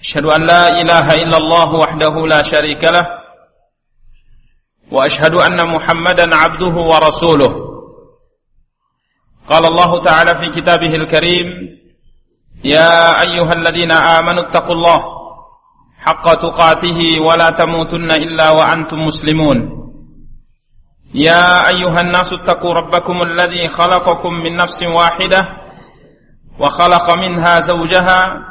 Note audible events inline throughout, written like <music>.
أشهد أن لا إله إلا الله وحده لا شريك له وأشهد أن محمدا عبده ورسوله. قال الله تعالى في كتابه الكريم يا أيها الذين آمنوا اتقوا الله حق تقاته ولا تموتن إلا وأنتم مسلمون. يا أيها الناس اتقوا ربكم الذي خلقكم من نفس واحدة وخلق منها زوجها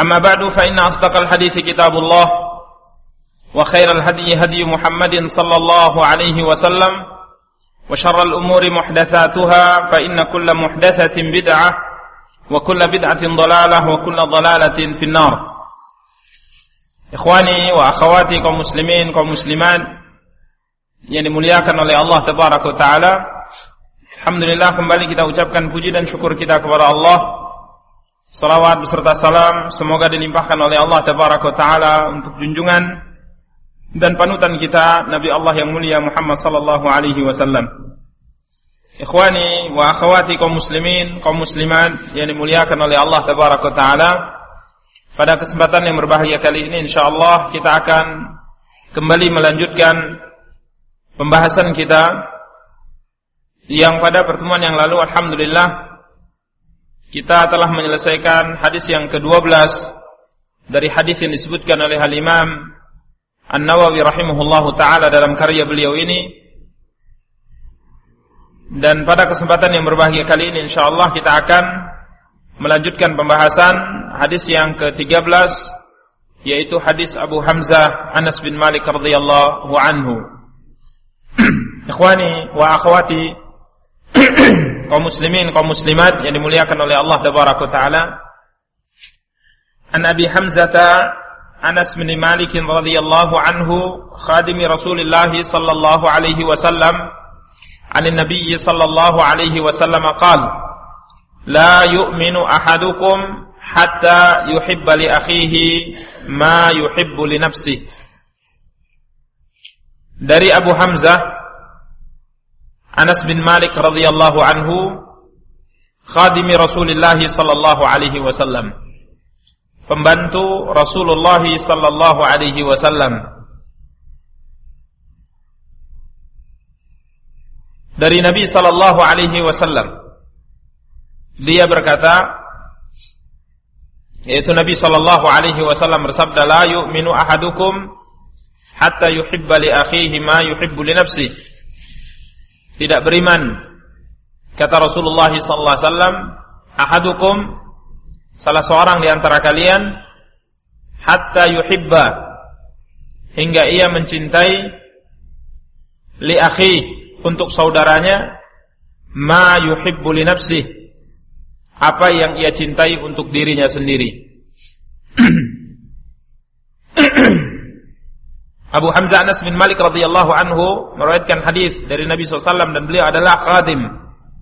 أما بعد فإن أصدق الحديث كتاب الله وخير الهدي هدي محمد صلى الله عليه وسلم وشر الأمور محدثاتها فإن كل محدثة بدعة وكل بدعة ضلالة وكل ضلالة في النار Ikhwani wa akhwati kaum muslimin kaum muslimat yang dimuliakan oleh Allah tabaraka taala. Alhamdulillah kembali kita ucapkan puji dan syukur kita kepada Allah Salawat beserta salam semoga dilimpahkan oleh Allah Tabaraka taala untuk junjungan dan panutan kita Nabi Allah yang mulia Muhammad sallallahu alaihi wasallam. Ikhwani wa akhwati kaum muslimin, kaum muslimat yang dimuliakan oleh Allah Tabaraka taala. Pada kesempatan yang berbahagia kali ini insyaallah kita akan kembali melanjutkan pembahasan kita yang pada pertemuan yang lalu alhamdulillah kita telah menyelesaikan hadis yang ke-12 dari hadis yang disebutkan oleh Al-Imam An-Nawawi rahimahullahu taala dalam karya beliau ini. Dan pada kesempatan yang berbahagia kali ini insyaallah kita akan melanjutkan pembahasan hadis yang ke-13 yaitu hadis Abu Hamzah Anas bin Malik radhiyallahu anhu. <clears throat> Ikhwani wa akhwati <clears throat> kaum muslimin, kaum muslimat yang dimuliakan oleh Allah tabaraka taala. An Abi Hamzah Anas bin Malik radhiyallahu anhu khadim Rasulullah sallallahu alaihi wasallam عن النبي صلى الله عليه وسلم قال لا يؤمن أحدكم حتى يحب لأخيه ما يحب لنفسه dari Abu Hamzah Anas bin Malik radhiyallahu anhu khadimi Rasulullah sallallahu alaihi wasallam. Pembantu Rasulullah sallallahu alaihi wasallam. Dari Nabi sallallahu alaihi wasallam dia berkata yaitu Nabi sallallahu alaihi wasallam bersabda la yu'minu ahadukum hatta yuhibba li akhihi ma yuhibbu li nafsihi tidak beriman. Kata Rasulullah sallallahu alaihi wasallam ahadukum salah seorang di antara kalian hatta yuhibba hingga ia mencintai li akhi untuk saudaranya ma yuhibbu li nafsi apa yang ia cintai untuk dirinya sendiri <clears throat> Abu Hamzah Anas bin Malik radhiyallahu anhu meriwayatkan hadis dari Nabi SAW dan beliau adalah khadim,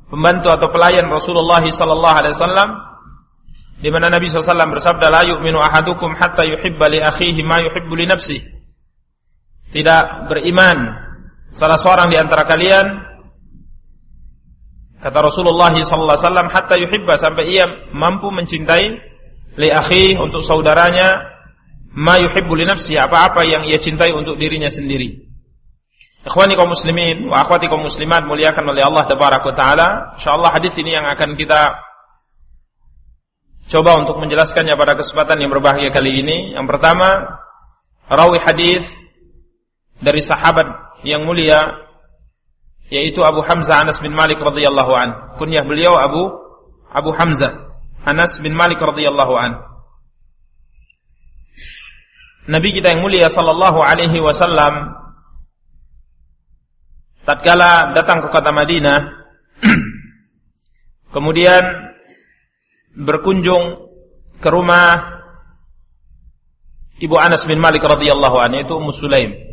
pembantu atau pelayan Rasulullah sallallahu alaihi wasallam di mana Nabi SAW bersabda la yu'minu ahadukum hatta yuhibba li akhihi ma yuhibbu li nafsi. Tidak beriman salah seorang di antara kalian kata Rasulullah sallallahu alaihi wasallam hatta yuhibba sampai ia mampu mencintai li akhi untuk saudaranya ma yuhibbu li nafsi apa-apa yang ia cintai untuk dirinya sendiri. Ikhwani kaum muslimin wa akhwati kaum muslimat muliakan oleh Allah tabaraka taala. Insyaallah hadis ini yang akan kita coba untuk menjelaskannya pada kesempatan yang berbahagia kali ini. Yang pertama, rawi hadis dari sahabat yang mulia yaitu Abu Hamzah Anas bin Malik radhiyallahu an. Kunyah beliau Abu Abu Hamzah Anas bin Malik radhiyallahu an. Nabi kita yang mulia sallallahu alaihi wasallam tatkala datang ke kota Madinah <clears throat> kemudian berkunjung ke rumah ibu Anas bin Malik radhiyallahu anhu yaitu Ummu Sulaim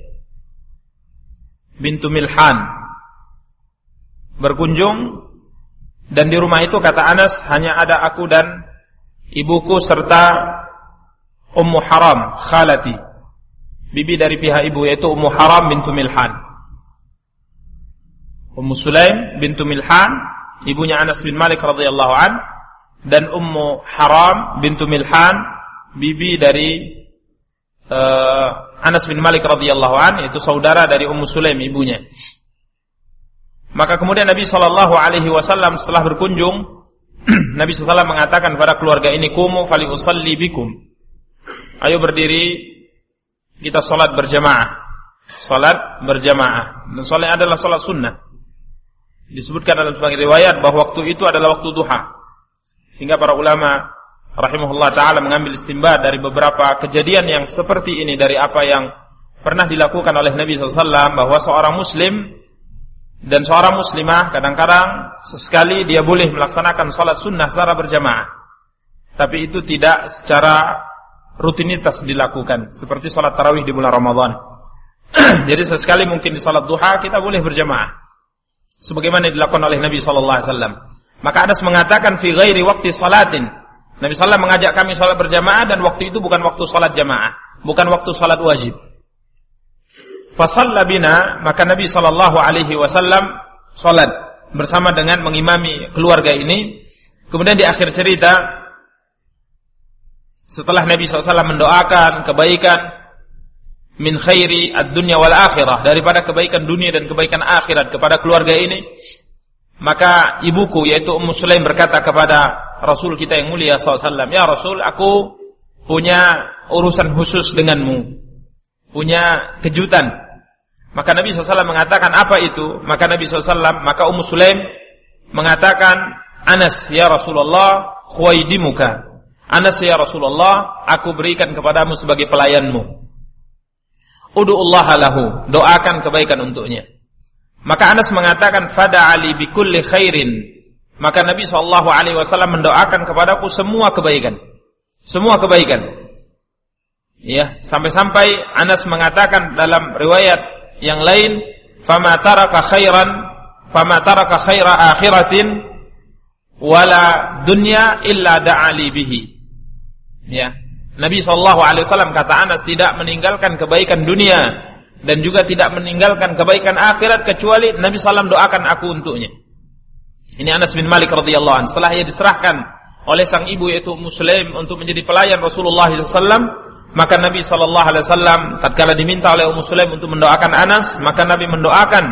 bintu Milhan. Berkunjung dan di rumah itu kata Anas hanya ada aku dan ibuku serta Ummu Haram khalati bibi dari pihak ibu yaitu Ummu Haram bintu Milhan Ummu Sulaim bintu Milhan, ibunya Anas bin Malik radhiyallahu an, dan Ummu Haram bintu Milhan, bibi dari uh, Anas bin Malik radhiyallahu an, itu saudara dari Ummu Sulaim ibunya. Maka kemudian Nabi Shallallahu Alaihi Wasallam setelah berkunjung, <clears throat> Nabi SAW mengatakan kepada keluarga ini, kumu fali usalli bikum. Ayo berdiri, kita salat berjamaah. Salat berjamaah. Dan salat adalah salat sunnah. Disebutkan dalam sebagian riwayat bahwa waktu itu adalah waktu duha. Sehingga para ulama rahimahullah taala mengambil istimbat dari beberapa kejadian yang seperti ini dari apa yang pernah dilakukan oleh Nabi SAW bahwa seorang muslim dan seorang muslimah kadang-kadang sesekali dia boleh melaksanakan sholat sunnah secara berjamaah. Tapi itu tidak secara rutinitas dilakukan seperti sholat tarawih di bulan Ramadan. <clears throat> Jadi sesekali mungkin di sholat duha kita boleh berjamaah sebagaimana dilakukan oleh Nabi wasallam. Maka Anas mengatakan fi ghairi waktu salatin. Nabi sallallahu mengajak kami salat berjamaah dan waktu itu bukan waktu salat jamaah, bukan waktu salat wajib. Fasalla bina, maka Nabi sallallahu alaihi salat bersama dengan mengimami keluarga ini. Kemudian di akhir cerita setelah Nabi SAW mendoakan kebaikan min khairi ad-dunya wal akhirah daripada kebaikan dunia dan kebaikan akhirat kepada keluarga ini maka ibuku yaitu Ummu Sulaim berkata kepada Rasul kita yang mulia SAW ya Rasul aku punya urusan khusus denganmu punya kejutan. Maka Nabi SAW mengatakan apa itu? Maka Nabi SAW maka Ummu Sulaim mengatakan Anas ya Rasulullah khuwaidimuka Anas ya Rasulullah aku berikan kepadamu sebagai pelayanmu Udu'ullaha lahu, doakan kebaikan untuknya. Maka Anas mengatakan fada ali bikulli khairin. Maka Nabi sallallahu alaihi wasallam mendoakan kepadaku semua kebaikan. Semua kebaikan. Ya, sampai-sampai Anas mengatakan dalam riwayat yang lain, "Fama taraka khairan, fama taraka khaira akhiratin wala dunya illa da'ali bihi." Ya, Nabi Shallallahu Alaihi Wasallam kata Anas tidak meninggalkan kebaikan dunia dan juga tidak meninggalkan kebaikan akhirat kecuali Nabi Sallam doakan aku untuknya. Ini Anas bin Malik radhiyallahu anhu. Setelah ia diserahkan oleh sang ibu yaitu Muslim untuk menjadi pelayan Rasulullah SAW, maka Nabi Shallallahu Alaihi Wasallam tatkala diminta oleh Ummu Sulaim untuk mendoakan Anas, maka Nabi mendoakan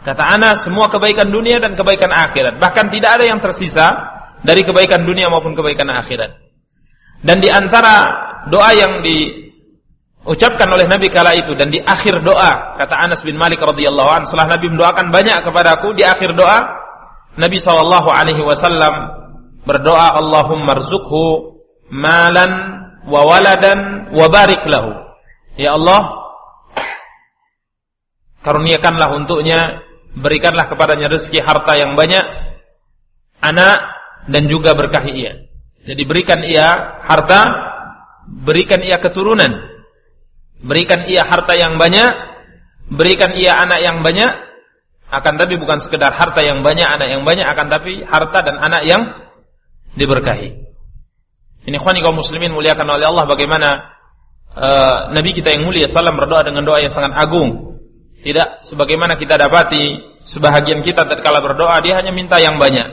kata Anas semua kebaikan dunia dan kebaikan akhirat. Bahkan tidak ada yang tersisa dari kebaikan dunia maupun kebaikan akhirat. Dan di antara doa yang diucapkan oleh Nabi kala itu dan di akhir doa kata Anas bin Malik radhiyallahu anhu setelah Nabi mendoakan banyak kepadaku di akhir doa Nabi sallallahu alaihi wasallam berdoa Allahumma rzuqhu malan wa waladan wa barik lahu. Ya Allah karuniakanlah untuknya berikanlah kepadanya rezeki harta yang banyak anak dan juga berkahi ia jadi berikan ia harta berikan ia keturunan, berikan ia harta yang banyak, berikan ia anak yang banyak, akan tapi bukan sekedar harta yang banyak, anak yang banyak, akan tapi harta dan anak yang diberkahi. Ini khani kaum muslimin muliakan oleh Allah bagaimana uh, Nabi kita yang mulia salam berdoa dengan doa yang sangat agung. Tidak sebagaimana kita dapati sebahagian kita tatkala berdoa dia hanya minta yang banyak.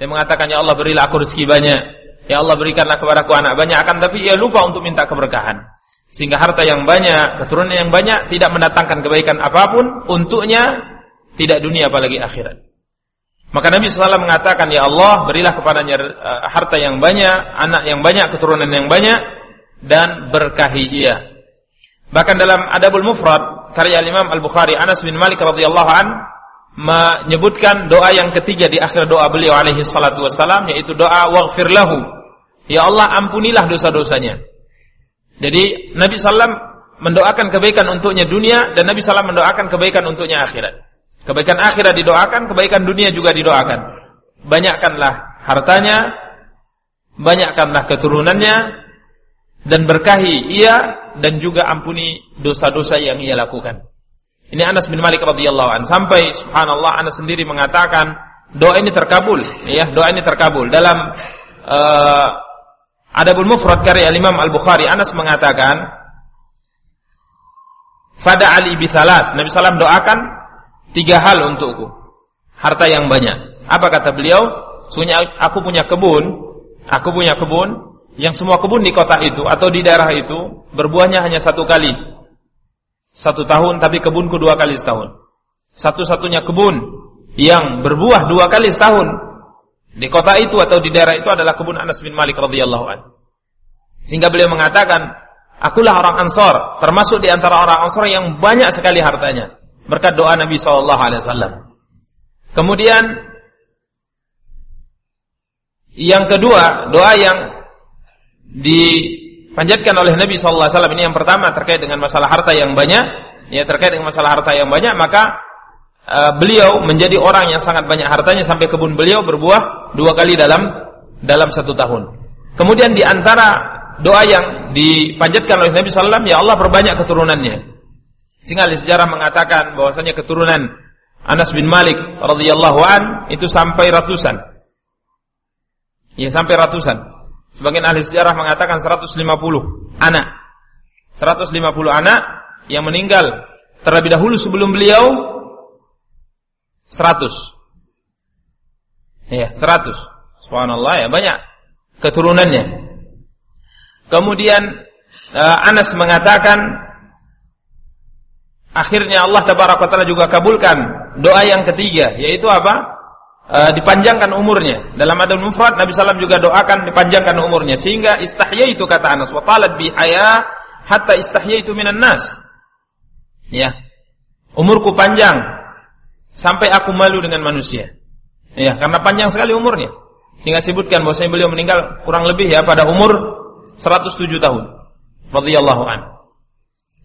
Dia mengatakan ya Allah berilah aku rezeki banyak. Ya Allah berikanlah kepadaku anak banyak akan tapi ia lupa untuk minta keberkahan. Sehingga harta yang banyak, keturunan yang banyak tidak mendatangkan kebaikan apa pun untuknya tidak dunia apalagi akhirat. Maka Nabi SAW mengatakan, Ya Allah, berilah kepadanya uh, harta yang banyak, anak yang banyak, keturunan yang banyak, dan berkahi ia. Bahkan dalam Adabul Mufrad, karya Imam Al-Bukhari Anas bin Malik radhiyallahu an menyebutkan doa yang ketiga di akhir doa beliau alaihi salatu wassalam yaitu doa waghfir lahu. Ya Allah ampunilah dosa-dosanya. Jadi Nabi sallam mendoakan kebaikan untuknya dunia dan Nabi sallam mendoakan kebaikan untuknya akhirat. Kebaikan akhirat didoakan, kebaikan dunia juga didoakan. Banyakkanlah hartanya, banyakkanlah keturunannya, dan berkahi ia dan juga ampuni dosa-dosa yang ia lakukan. Ini Anas bin Malik radhiyallahu an sampai subhanallah Anas sendiri mengatakan doa ini terkabul ya doa ini terkabul dalam uh, Adabul Mufrad karya Imam Al-Bukhari Anas mengatakan Fada Ali bithalat Nabi Sallam doakan tiga hal untukku harta yang banyak apa kata beliau Sunya aku punya kebun aku punya kebun yang semua kebun di kota itu atau di daerah itu berbuahnya hanya satu kali. Satu tahun tapi kebunku dua kali setahun. Satu-satunya kebun yang berbuah dua kali setahun di kota itu atau di daerah itu adalah kebun Anas bin Malik radhiyallahu an. Sehingga beliau mengatakan, akulah orang Ansor, termasuk di antara orang Ansor yang banyak sekali hartanya berkat doa Nabi sallallahu alaihi wasallam. Kemudian yang kedua, doa yang dipanjatkan oleh Nabi sallallahu alaihi wasallam ini yang pertama terkait dengan masalah harta yang banyak, ya terkait dengan masalah harta yang banyak, maka uh, beliau menjadi orang yang sangat banyak hartanya sampai kebun beliau berbuah dua kali dalam dalam satu tahun. Kemudian di antara doa yang dipanjatkan oleh Nabi wasallam, ya Allah perbanyak keturunannya. Sehingga sejarah mengatakan bahwasanya keturunan Anas bin Malik radhiyallahu an itu sampai ratusan. Ya sampai ratusan. Sebagian ahli sejarah mengatakan 150 anak. 150 anak yang meninggal terlebih dahulu sebelum beliau 100. Ya, 100. Subhanallah ya, banyak keturunannya. Kemudian uh, Anas mengatakan akhirnya Allah taala juga kabulkan doa yang ketiga yaitu apa? uh, dipanjangkan umurnya. Dalam adab mufrad Nabi sallam juga doakan dipanjangkan umurnya sehingga istahya itu kata Anas wa talat bi hatta istahya itu minan nas. Ya. Umurku panjang sampai aku malu dengan manusia. Ya, karena panjang sekali umurnya. Sehingga sebutkan bahwa beliau meninggal kurang lebih ya pada umur 107 tahun. Radhiyallahu an.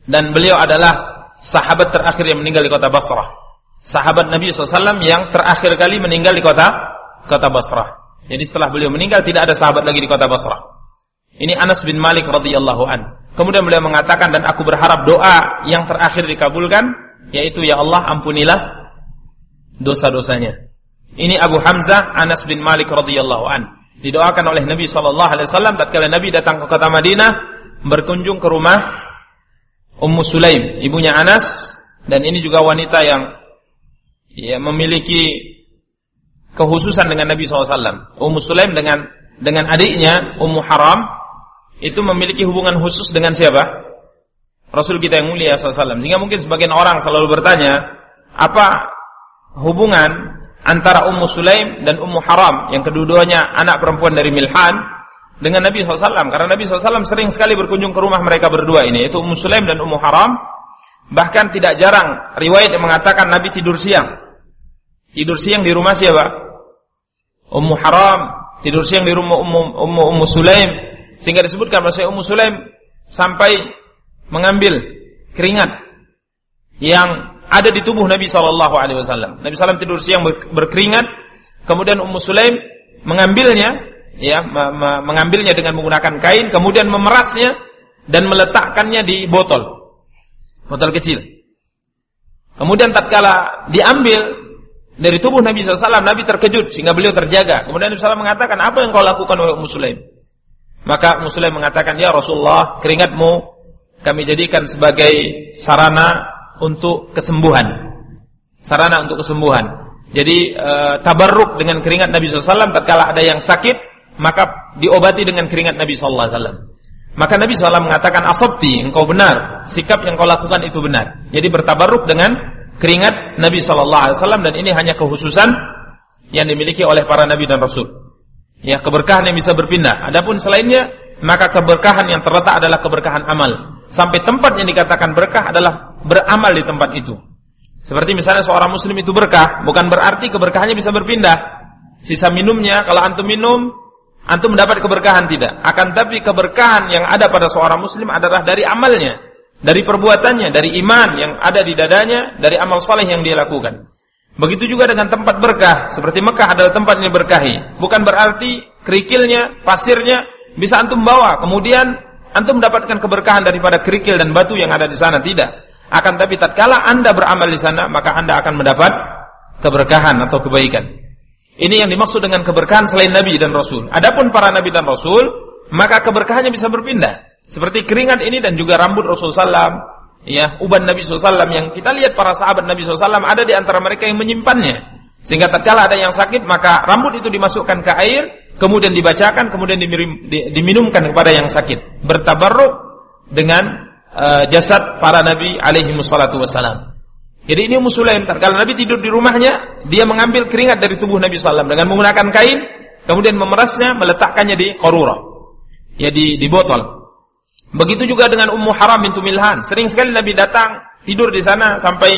Dan beliau adalah sahabat terakhir yang meninggal di kota Basrah sahabat Nabi SAW yang terakhir kali meninggal di kota kota Basrah. Jadi setelah beliau meninggal tidak ada sahabat lagi di kota Basrah. Ini Anas bin Malik radhiyallahu an. Kemudian beliau mengatakan dan aku berharap doa yang terakhir dikabulkan yaitu ya Allah ampunilah dosa-dosanya. Ini Abu Hamzah Anas bin Malik radhiyallahu an. Didoakan oleh Nabi sallallahu alaihi wasallam tatkala Nabi datang ke kota Madinah berkunjung ke rumah Ummu Sulaim, ibunya Anas dan ini juga wanita yang ya memiliki kehususan dengan Nabi SAW. Ummu Sulaim dengan dengan adiknya Ummu Haram itu memiliki hubungan khusus dengan siapa? Rasul kita yang mulia SAW. Sehingga mungkin sebagian orang selalu bertanya, apa hubungan antara Ummu Sulaim dan Ummu Haram yang kedua-duanya anak perempuan dari Milhan dengan Nabi SAW? Karena Nabi SAW sering sekali berkunjung ke rumah mereka berdua ini, yaitu Ummu Sulaim dan Ummu Haram. Bahkan tidak jarang riwayat yang mengatakan Nabi tidur siang tidur siang di rumah siapa? Ummu Haram, tidur siang di rumah Ummu, Ummu, Ummu Sulaim. Sehingga disebutkan bahwa Ummu Sulaim sampai mengambil keringat yang ada di tubuh Nabi Shallallahu Alaihi Wasallam. Nabi Sallam tidur siang berkeringat, kemudian Ummu Sulaim mengambilnya, ya, mengambilnya dengan menggunakan kain, kemudian memerasnya dan meletakkannya di botol, botol kecil. Kemudian tatkala diambil, dari tubuh Nabi SAW, Nabi terkejut sehingga beliau terjaga. Kemudian Nabi SAW mengatakan, apa yang kau lakukan oleh Muslim? Maka Muslim mengatakan, ya Rasulullah, keringatmu kami jadikan sebagai sarana untuk kesembuhan. Sarana untuk kesembuhan. Jadi e, tabarruk dengan keringat Nabi SAW, tatkala ada yang sakit, maka diobati dengan keringat Nabi SAW. Maka Nabi SAW mengatakan, asabti, engkau benar. Sikap yang kau lakukan itu benar. Jadi bertabarruk dengan keringat Nabi Wasallam dan ini hanya kekhususan yang dimiliki oleh para nabi dan rasul. Ya keberkahan yang bisa berpindah. Adapun selainnya maka keberkahan yang terletak adalah keberkahan amal. Sampai tempat yang dikatakan berkah adalah beramal di tempat itu. Seperti misalnya seorang muslim itu berkah, bukan berarti keberkahannya bisa berpindah. Sisa minumnya, kalau antum minum, antum mendapat keberkahan tidak. Akan tapi keberkahan yang ada pada seorang muslim adalah dari amalnya, dari perbuatannya, dari iman yang ada di dadanya, dari amal saleh yang dia lakukan. Begitu juga dengan tempat berkah, seperti Mekah adalah tempat yang berkahi. Bukan berarti kerikilnya, pasirnya bisa antum bawa, kemudian antum mendapatkan keberkahan daripada kerikil dan batu yang ada di sana, tidak. Akan tapi tatkala Anda beramal di sana, maka Anda akan mendapat keberkahan atau kebaikan. Ini yang dimaksud dengan keberkahan selain Nabi dan Rasul. Adapun para Nabi dan Rasul, maka keberkahannya bisa berpindah. Seperti keringat ini dan juga rambut Rasul Sallam, ya uban Nabi SAW yang kita lihat para sahabat Nabi SAW ada di antara mereka yang menyimpannya. Sehingga tatkala ada yang sakit, maka rambut itu dimasukkan ke air, kemudian dibacakan, kemudian diminumkan kepada yang sakit. Bertabarruk dengan uh, jasad para nabi alaihi wassalatu wassalam. Jadi ini Ummu Sulaim, kalau Nabi tidur di rumahnya, dia mengambil keringat dari tubuh Nabi sallam dengan menggunakan kain, kemudian memerasnya, meletakkannya di qarura. Ya di di botol. Begitu juga dengan Ummu Haram bintu Milhan. Sering sekali Nabi datang tidur di sana sampai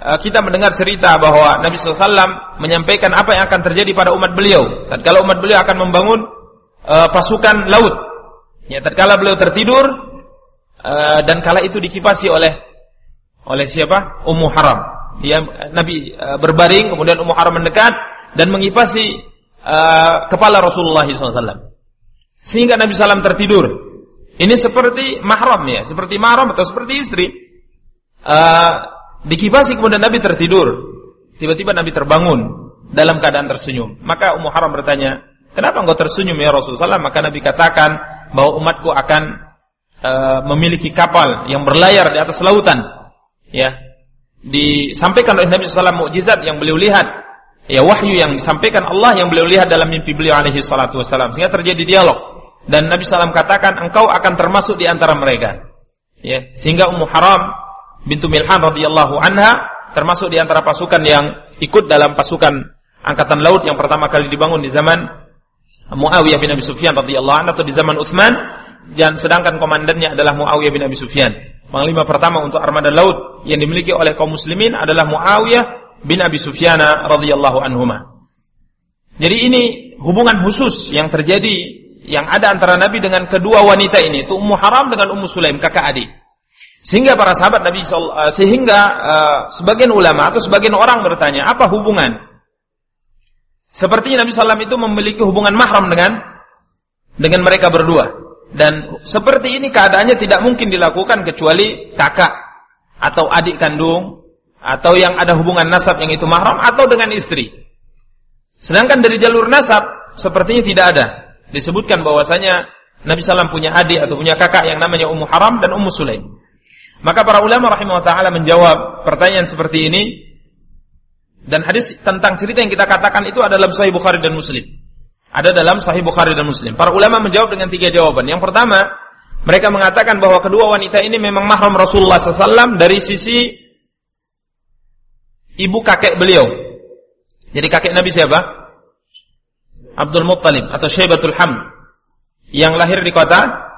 kita mendengar cerita bahwa Nabi SAW menyampaikan apa yang akan terjadi pada umat beliau. Kalau umat beliau akan membangun uh, pasukan laut. Ya, tatkala beliau tertidur, Eh, dan kala itu dikipasi oleh oleh siapa? Ummu Haram. Dia Nabi uh, berbaring, kemudian Ummu Haram mendekat dan mengipasi uh, kepala Rasulullah SAW. Sehingga Nabi SAW tertidur. Ini seperti mahram ya, seperti mahram atau seperti istri. Uh, dikipasi kemudian Nabi tertidur. Tiba-tiba Nabi terbangun dalam keadaan tersenyum. Maka Ummu Haram bertanya, kenapa engkau tersenyum ya Rasulullah? Maka Nabi katakan bahwa umatku akan uh, memiliki kapal yang berlayar di atas lautan. Ya. Disampaikan oleh Nabi SAW mukjizat yang beliau lihat. Ya wahyu yang disampaikan Allah yang beliau lihat dalam mimpi beliau alaihi salatu wasallam sehingga terjadi dialog dan Nabi SAW katakan engkau akan termasuk di antara mereka ya sehingga Ummu Haram bintu Milhan radhiyallahu anha termasuk di antara pasukan yang ikut dalam pasukan angkatan laut yang pertama kali dibangun di zaman Muawiyah bin Abi Sufyan radhiyallahu anhu atau di zaman Utsman dan sedangkan komandannya adalah Muawiyah bin Abi Sufyan. Panglima pertama untuk armada laut yang dimiliki oleh kaum muslimin adalah Muawiyah bin Abi Sufyan radhiyallahu anhuma. Jadi ini hubungan khusus yang terjadi yang ada antara Nabi dengan kedua wanita ini, itu Ummu Haram dengan Ummu Sulaim, kakak adik. Sehingga para sahabat Nabi uh, sehingga uh, sebagian ulama atau sebagian orang bertanya, apa hubungan? Sepertinya Nabi SAW itu memiliki hubungan mahram dengan dengan mereka berdua. Dan seperti ini keadaannya tidak mungkin dilakukan kecuali kakak atau adik kandung atau yang ada hubungan nasab yang itu mahram atau dengan istri. Sedangkan dari jalur nasab sepertinya tidak ada. Disebutkan bahwasanya Nabi SAW punya adik atau punya kakak yang namanya Ummu Haram dan Ummu Sulaim. Maka para ulama rahimahullah taala menjawab pertanyaan seperti ini dan hadis tentang cerita yang kita katakan itu adalah Sahih Bukhari dan Muslim. Ada dalam Sahih Bukhari dan Muslim. Para ulama menjawab dengan tiga jawaban. Yang pertama, mereka mengatakan bahwa kedua wanita ini memang mahram Rasulullah SAW dari sisi ibu kakek beliau. Jadi kakek Nabi siapa? Abdul Muttalib atau Syaibatul Ham yang lahir di kota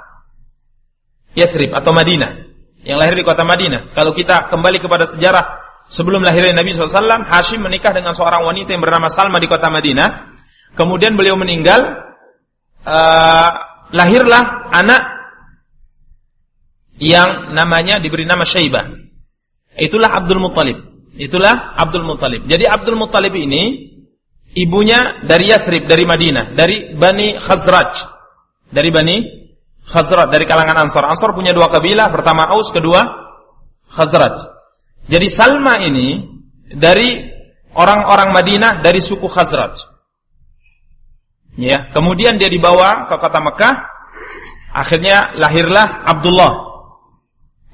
Yathrib atau Madinah. Yang lahir di kota Madinah. Kalau kita kembali kepada sejarah sebelum lahirnya Nabi SAW, Hashim menikah dengan seorang wanita yang bernama Salma di kota Madinah Kemudian beliau meninggal, uh, lahirlah anak yang namanya diberi nama Syaibah. Itulah Abdul Muttalib. Itulah Abdul Muttalib. Jadi Abdul Muttalib ini ibunya dari Yathrib, dari Madinah, dari Bani Khazraj. Dari Bani Khazraj, dari kalangan Ansar. Ansar punya dua kabilah, pertama Aus, kedua Khazraj. Jadi Salma ini dari orang-orang Madinah dari suku Khazraj. Ya, kemudian dia dibawa ke kota Mekah. Akhirnya lahirlah Abdullah,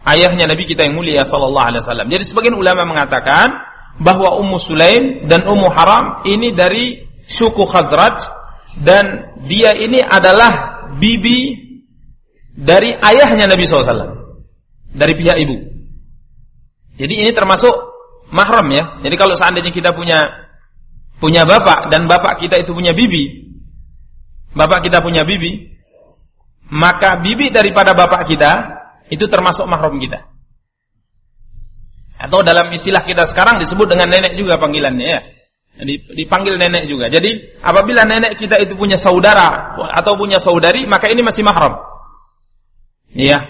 ayahnya Nabi kita yang mulia sallallahu alaihi wasallam. Jadi sebagian ulama mengatakan bahwa Ummu Sulaim dan Ummu Haram ini dari suku Khazraj dan dia ini adalah bibi dari ayahnya Nabi SAW dari pihak ibu. Jadi ini termasuk mahram ya. Jadi kalau seandainya kita punya punya bapak dan bapak kita itu punya bibi, bapak kita punya bibi, maka bibi daripada bapak kita itu termasuk mahram kita. Atau dalam istilah kita sekarang disebut dengan nenek juga panggilannya ya. Dipanggil nenek juga. Jadi apabila nenek kita itu punya saudara atau punya saudari, maka ini masih mahram. Ya.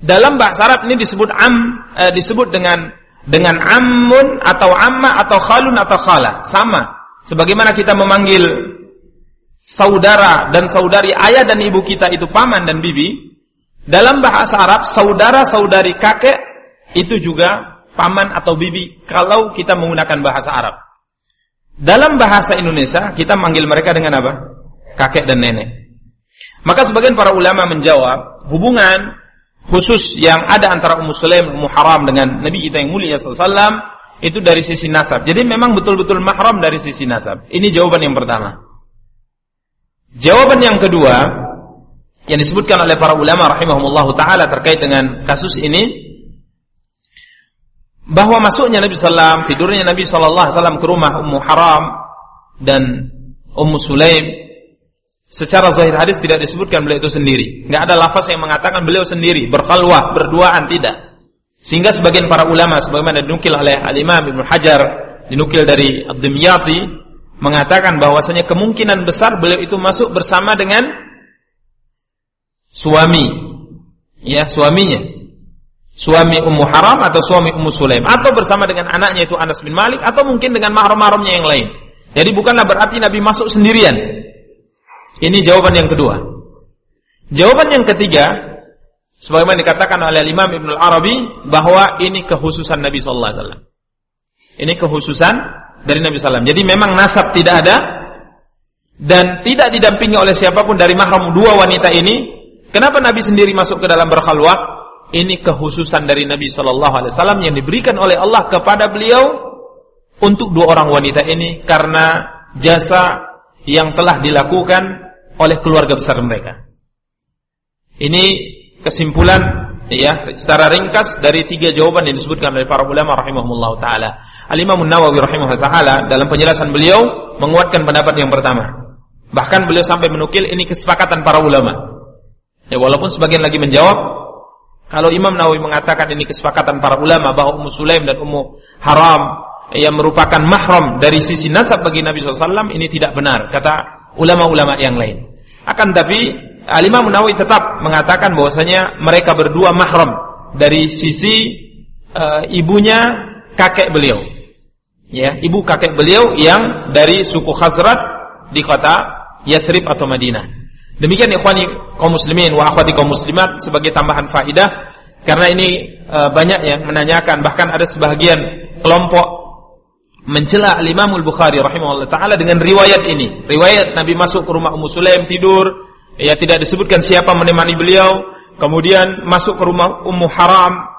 Dalam bahasa Arab ini disebut am eh, disebut dengan dengan ammun atau amma atau khalun atau khala. Sama. Sebagaimana kita memanggil saudara dan saudari ayah dan ibu kita itu paman dan bibi, dalam bahasa Arab saudara saudari kakek itu juga paman atau bibi kalau kita menggunakan bahasa Arab. Dalam bahasa Indonesia kita manggil mereka dengan apa? Kakek dan nenek. Maka sebagian para ulama menjawab hubungan khusus yang ada antara Ummu Sulaim Ummu Haram dengan Nabi kita yang mulia SAW itu dari sisi nasab. Jadi memang betul-betul mahram dari sisi nasab. Ini jawaban yang pertama. Jawaban yang kedua yang disebutkan oleh para ulama rahimahumullah taala terkait dengan kasus ini bahwa masuknya Nabi sallam tidurnya Nabi sallallahu ke rumah Ummu Haram dan Ummu Sulaim secara zahir hadis tidak disebutkan beliau itu sendiri. Enggak ada lafaz yang mengatakan beliau sendiri berkhalwah, berduaan tidak. Sehingga sebagian para ulama sebagaimana dinukil oleh Al-Imam Ibnu Hajar dinukil dari Ad-Dimyati mengatakan bahwasanya kemungkinan besar beliau itu masuk bersama dengan suami. Ya suaminya. Suami Ummu Haram atau suami Ummu Sulaim. Atau bersama dengan anaknya itu Anas bin Malik atau mungkin dengan mahram-mahramnya yang lain. Jadi bukanlah berarti Nabi masuk sendirian ini jawaban yang kedua jawaban yang ketiga sebagaimana dikatakan oleh Imam Ibn Arabi bahwa ini kekhususan Nabi sallallahu alaihi wasallam ini kekhususan dari Nabi SAW. Jadi memang nasab tidak ada dan tidak didampingi oleh siapa pun dari mahram dua wanita ini. Kenapa Nabi sendiri masuk ke dalam berkhalwah? Ini kekhususan dari Nabi Shallallahu Alaihi Wasallam yang diberikan oleh Allah kepada beliau untuk dua orang wanita ini karena jasa yang telah dilakukan oleh keluarga besar mereka. Ini kesimpulan ya secara ringkas dari tiga jawaban yang disebutkan oleh para ulama rahimahumullah taala. Al-Imam Nawawi rahimahullah taala dalam penjelasan beliau menguatkan pendapat yang pertama. Bahkan beliau sampai menukil ini kesepakatan para ulama. Ya walaupun sebagian lagi menjawab kalau Imam Nawawi mengatakan ini kesepakatan para ulama bahwa Ummu Sulaim dan Ummu Haram yang merupakan mahram dari sisi nasab bagi Nabi SAW ini tidak benar kata ulama-ulama yang lain. Akan tapi Al-Imam Nawawi tetap mengatakan bahwasanya mereka berdua mahram dari sisi uh, ibunya kakek beliau ya ibu kakek beliau yang dari suku Khazraj di kota Yathrib atau Madinah. Demikian ikhwani kaum muslimin wa akhwati kaum muslimat sebagai tambahan faidah karena ini e, banyak yang menanyakan bahkan ada sebagian kelompok mencela Al-Imam Al-Bukhari rahimahullah taala dengan riwayat ini. Riwayat Nabi masuk ke rumah Ummu Sulaim tidur, ya tidak disebutkan siapa menemani beliau, kemudian masuk ke rumah Ummu Haram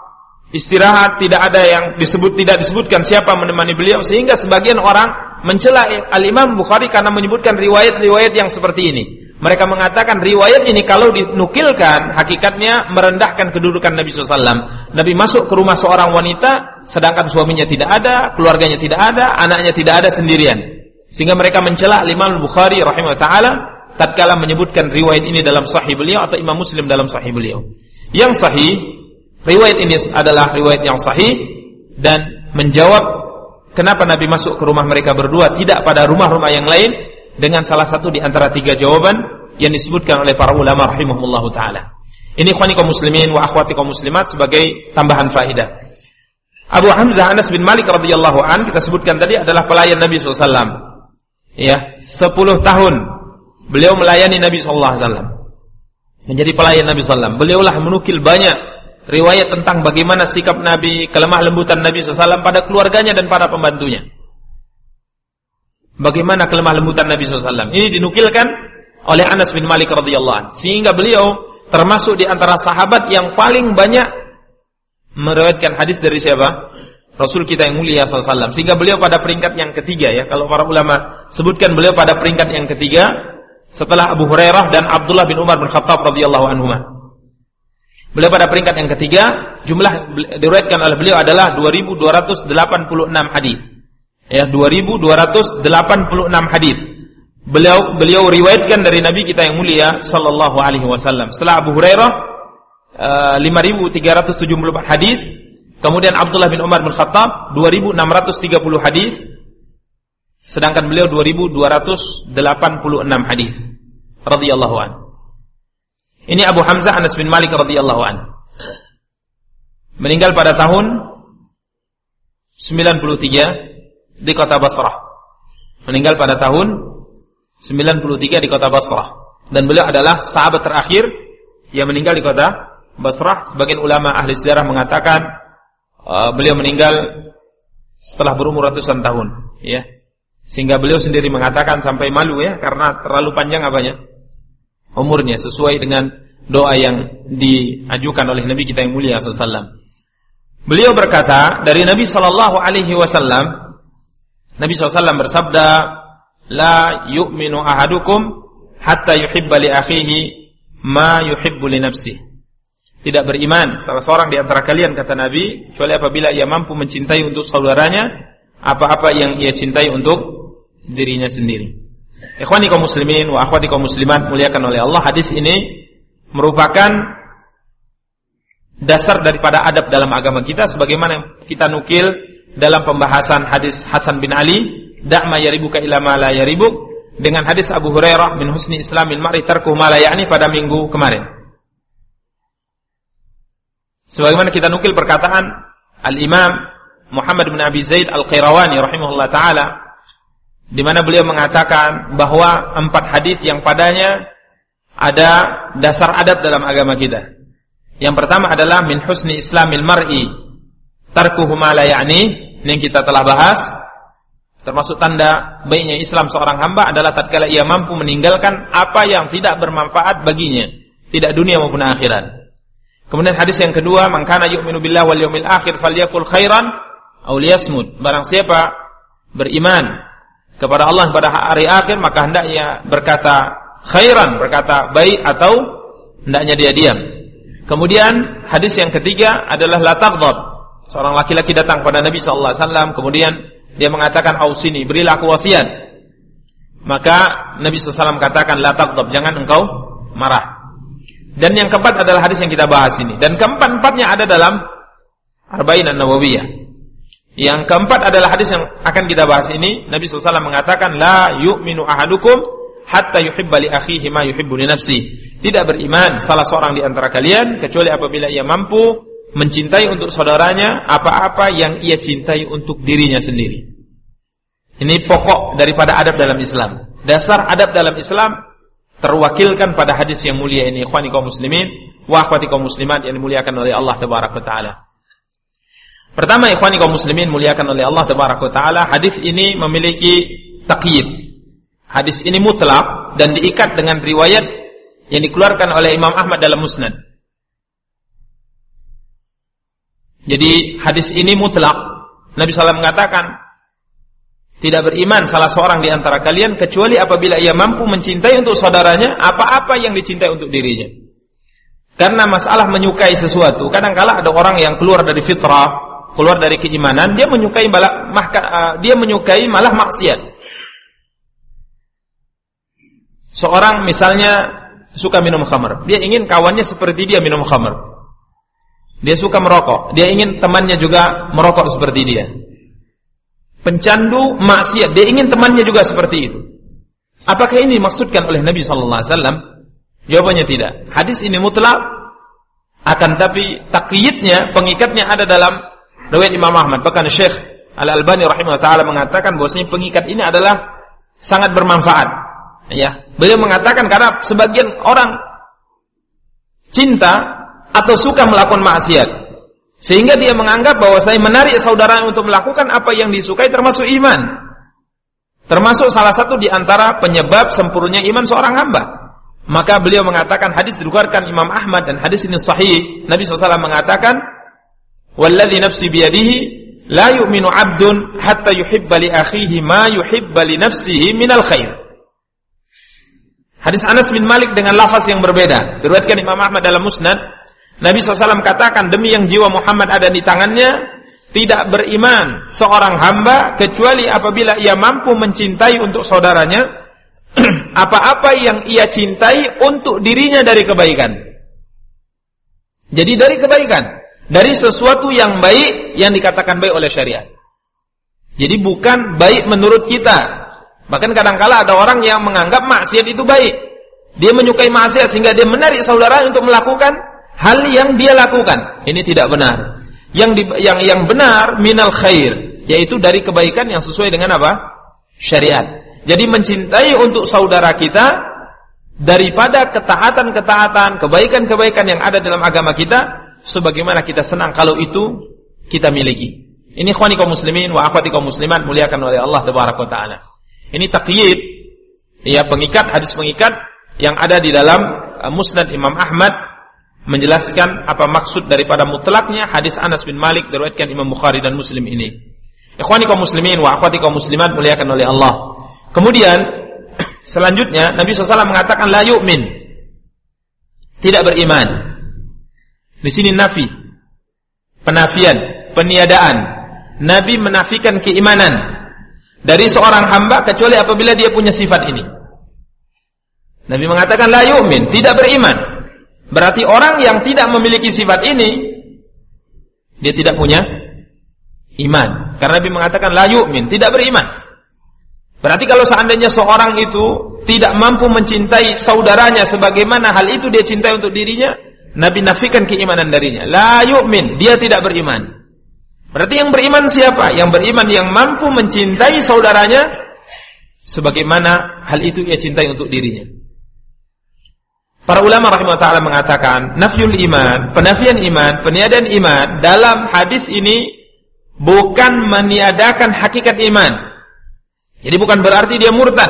istirahat tidak ada yang disebut tidak disebutkan siapa menemani beliau sehingga sebagian orang mencela Al Imam Bukhari karena menyebutkan riwayat-riwayat yang seperti ini. Mereka mengatakan riwayat ini kalau dinukilkan hakikatnya merendahkan kedudukan Nabi SAW. Nabi masuk ke rumah seorang wanita sedangkan suaminya tidak ada, keluarganya tidak ada, anaknya tidak ada sendirian. Sehingga mereka mencela Imam Bukhari rahimahullah taala tatkala menyebutkan riwayat ini dalam sahih beliau atau Imam Muslim dalam sahih beliau. Yang sahih Riwayat ini adalah riwayat yang sahih dan menjawab kenapa Nabi masuk ke rumah mereka berdua tidak pada rumah-rumah yang lain dengan salah satu di antara tiga jawaban yang disebutkan oleh para ulama rahimahumullah taala. Ini ikhwani kaum muslimin wa akhwati kaum muslimat sebagai tambahan faedah. Abu Hamzah Anas bin Malik radhiyallahu an kita sebutkan tadi adalah pelayan Nabi SAW. Ya, 10 tahun beliau melayani Nabi SAW. Menjadi pelayan Nabi SAW. Beliaulah menukil banyak riwayat tentang bagaimana sikap Nabi, kelemah lembutan Nabi SAW pada keluarganya dan para pembantunya. Bagaimana kelemah lembutan Nabi SAW. Ini dinukilkan oleh Anas bin Malik radhiyallahu anh. Sehingga beliau termasuk di antara sahabat yang paling banyak meriwayatkan hadis dari siapa? Rasul kita yang mulia SAW. Sehingga beliau pada peringkat yang ketiga ya. Kalau para ulama sebutkan beliau pada peringkat yang ketiga setelah Abu Hurairah dan Abdullah bin Umar bin Khattab radhiyallahu anhumah. Beliau pada peringkat yang ketiga, jumlah diriwayatkan oleh beliau adalah 2286 hadis. Ya, 2286 hadis. Beliau beliau riwayatkan dari Nabi kita yang mulia sallallahu alaihi wasallam. Setelah Abu Hurairah uh, 5374 hadis, kemudian Abdullah bin Umar bin Khattab 2630 hadis, sedangkan beliau 2286 hadis radhiyallahu an. Ini Abu Hamzah Anas bin Malik radhiyallahu an. Meninggal pada tahun 93 di kota Basrah. Meninggal pada tahun 93 di kota Basrah. Dan beliau adalah sahabat terakhir yang meninggal di kota Basrah. Sebagian ulama ahli sejarah mengatakan uh, beliau meninggal setelah berumur ratusan tahun, ya. Sehingga beliau sendiri mengatakan sampai malu ya karena terlalu panjang apanya? Umurnya sesuai dengan doa yang diajukan oleh Nabi kita yang mulia sallallahu Beliau berkata dari Nabi sallallahu alaihi wasallam Nabi SAW bersabda la yu'minu ahadukum hatta yuhibba li akhihi ma yuhibbu li nafsihi tidak beriman salah seorang di antara kalian kata Nabi kecuali apabila ia mampu mencintai untuk saudaranya apa-apa yang ia cintai untuk dirinya sendiri. Ikhwani kaum muslimin wa akhwati kaum muslimat muliakan oleh Allah hadis ini merupakan dasar daripada adab dalam agama kita sebagaimana kita nukil dalam pembahasan hadis Hasan bin Ali da'ma yaribuka ila ma la yaribuk dengan hadis Abu Hurairah min husni islamil mar'i tarkuhu ma la ya'ni pada minggu kemarin. Sebagaimana kita nukil perkataan Al-Imam Muhammad bin Abi Zaid Al-Qayrawani rahimahullah taala di mana beliau mengatakan bahwa empat hadis yang padanya ada dasar adab dalam agama kita. Yang pertama adalah min husni islamil mar'i tarkuhu ma la ya'ni yang kita telah bahas. Termasuk tanda baiknya Islam seorang hamba adalah tatkala ia mampu meninggalkan apa yang tidak bermanfaat baginya tidak dunia maupun akhirat. Kemudian hadis yang kedua man kana yu'minu billahi wal yawmil akhir falyakul khairan aw liyasmut. Barang siapa beriman kepada Allah pada hari akhir maka hendaknya berkata khairan berkata baik atau hendaknya dia diam. Kemudian hadis yang ketiga adalah la taghdab. Seorang laki-laki datang pada Nabi sallallahu alaihi wasallam kemudian dia mengatakan ausini, berilah aku wasiat. Maka Nabi SAW katakan la taghdab, jangan engkau marah. Dan yang keempat adalah hadis yang kita bahas ini. Dan keempat-empatnya ada dalam Arba'in An-Nawawiyah. Yang keempat adalah hadis yang akan kita bahas ini. Nabi SAW mengatakan la yu'minu ahadukum hatta yuhibba li akhihi ma yuhibbu nafsi. Tidak beriman salah seorang di antara kalian kecuali apabila ia mampu mencintai untuk saudaranya apa-apa yang ia cintai untuk dirinya sendiri. Ini pokok daripada adab dalam Islam. Dasar adab dalam Islam terwakilkan pada hadis yang mulia ini ikhwani kaum muslimin wa akhwati kaum muslimat yang dimuliakan oleh Allah tabaraka taala. Pertama ikhwani kaum muslimin muliakan oleh Allah tabaraka taala, hadis ini memiliki taqyid, Hadis ini mutlak dan diikat dengan riwayat yang dikeluarkan oleh Imam Ahmad dalam Musnad. Jadi hadis ini mutlak. Nabi SAW mengatakan tidak beriman salah seorang di antara kalian kecuali apabila ia mampu mencintai untuk saudaranya apa-apa yang dicintai untuk dirinya. Karena masalah menyukai sesuatu, kadang-kala ada orang yang keluar dari fitrah, keluar dari keimanan, dia menyukai malah uh, dia menyukai malah maksiat. Seorang misalnya suka minum khamr, dia ingin kawannya seperti dia minum khamr. Dia suka merokok, dia ingin temannya juga merokok seperti dia. Pencandu maksiat, dia ingin temannya juga seperti itu. Apakah ini dimaksudkan oleh Nabi sallallahu alaihi wasallam? Jawabannya tidak. Hadis ini mutlak akan tapi takyidnya, pengikatnya ada dalam riwayat Imam Ahmad. Bahkan Syekh Al-Albani rahimahullah taala mengatakan bahwasanya pengikat ini adalah sangat bermanfaat Ya, beliau mengatakan karena sebagian orang cinta atau suka melakukan maksiat. Sehingga dia menganggap bahwa saya menarik saudara untuk melakukan apa yang disukai termasuk iman. Termasuk salah satu di antara penyebab sempurnya iman seorang hamba. Maka beliau mengatakan hadis dikeluarkan Imam Ahmad dan hadis ini sahih. Nabi SAW mengatakan, "Walladzi nafsi biyadihi la yu'minu 'abdun hatta yuhibba li akhihi ma yuhibba li nafsihi minal khair." Hadis Anas bin Malik dengan lafaz yang berbeda. Diriwayatkan Imam Ahmad dalam Musnad, Nabi SAW katakan demi yang jiwa Muhammad ada di tangannya, tidak beriman seorang hamba kecuali apabila ia mampu mencintai untuk saudaranya <clears throat> apa-apa yang ia cintai untuk dirinya dari kebaikan. Jadi dari kebaikan, dari sesuatu yang baik yang dikatakan baik oleh syariat. Jadi bukan baik menurut kita. Bahkan kadangkala ada orang yang menganggap maksiat itu baik. Dia menyukai maksiat sehingga dia menarik saudara untuk melakukan hal yang dia lakukan. Ini tidak benar. Yang di, yang yang benar minal khair, yaitu dari kebaikan yang sesuai dengan apa? Syariat. Jadi mencintai untuk saudara kita daripada ketaatan-ketaatan, kebaikan-kebaikan yang ada dalam agama kita sebagaimana kita senang kalau itu kita miliki. Ini khwani kaum muslimin wa akhwati kaum muslimat muliakan oleh Allah tabaraka taala. Ini takyid ya pengikat hadis pengikat yang ada di dalam uh, Musnad Imam Ahmad menjelaskan apa maksud daripada mutlaknya hadis Anas bin Malik diriwayatkan Imam Bukhari dan Muslim ini. Ikhwani kaum muslimin wa akhwati kaum muslimat muliakan oleh Allah. Kemudian <clears throat> selanjutnya Nabi SAW mengatakan la yu'min. Tidak beriman. Di sini nafi. Penafian, peniadaan. Nabi menafikan keimanan dari seorang hamba kecuali apabila dia punya sifat ini. Nabi mengatakan la yu'min, tidak beriman. Berarti orang yang tidak memiliki sifat ini dia tidak punya iman. Karena Nabi mengatakan la yu'min, tidak beriman. Berarti kalau seandainya seorang itu tidak mampu mencintai saudaranya sebagaimana hal itu dia cintai untuk dirinya, Nabi nafikan keimanan darinya. La yu'min, dia tidak beriman. Berarti yang beriman siapa? Yang beriman yang mampu mencintai saudaranya sebagaimana hal itu ia cintai untuk dirinya. Para ulama rahimahullah taala mengatakan nafyul iman, penafian iman, peniadaan iman dalam hadis ini bukan meniadakan hakikat iman. Jadi bukan berarti dia murtad,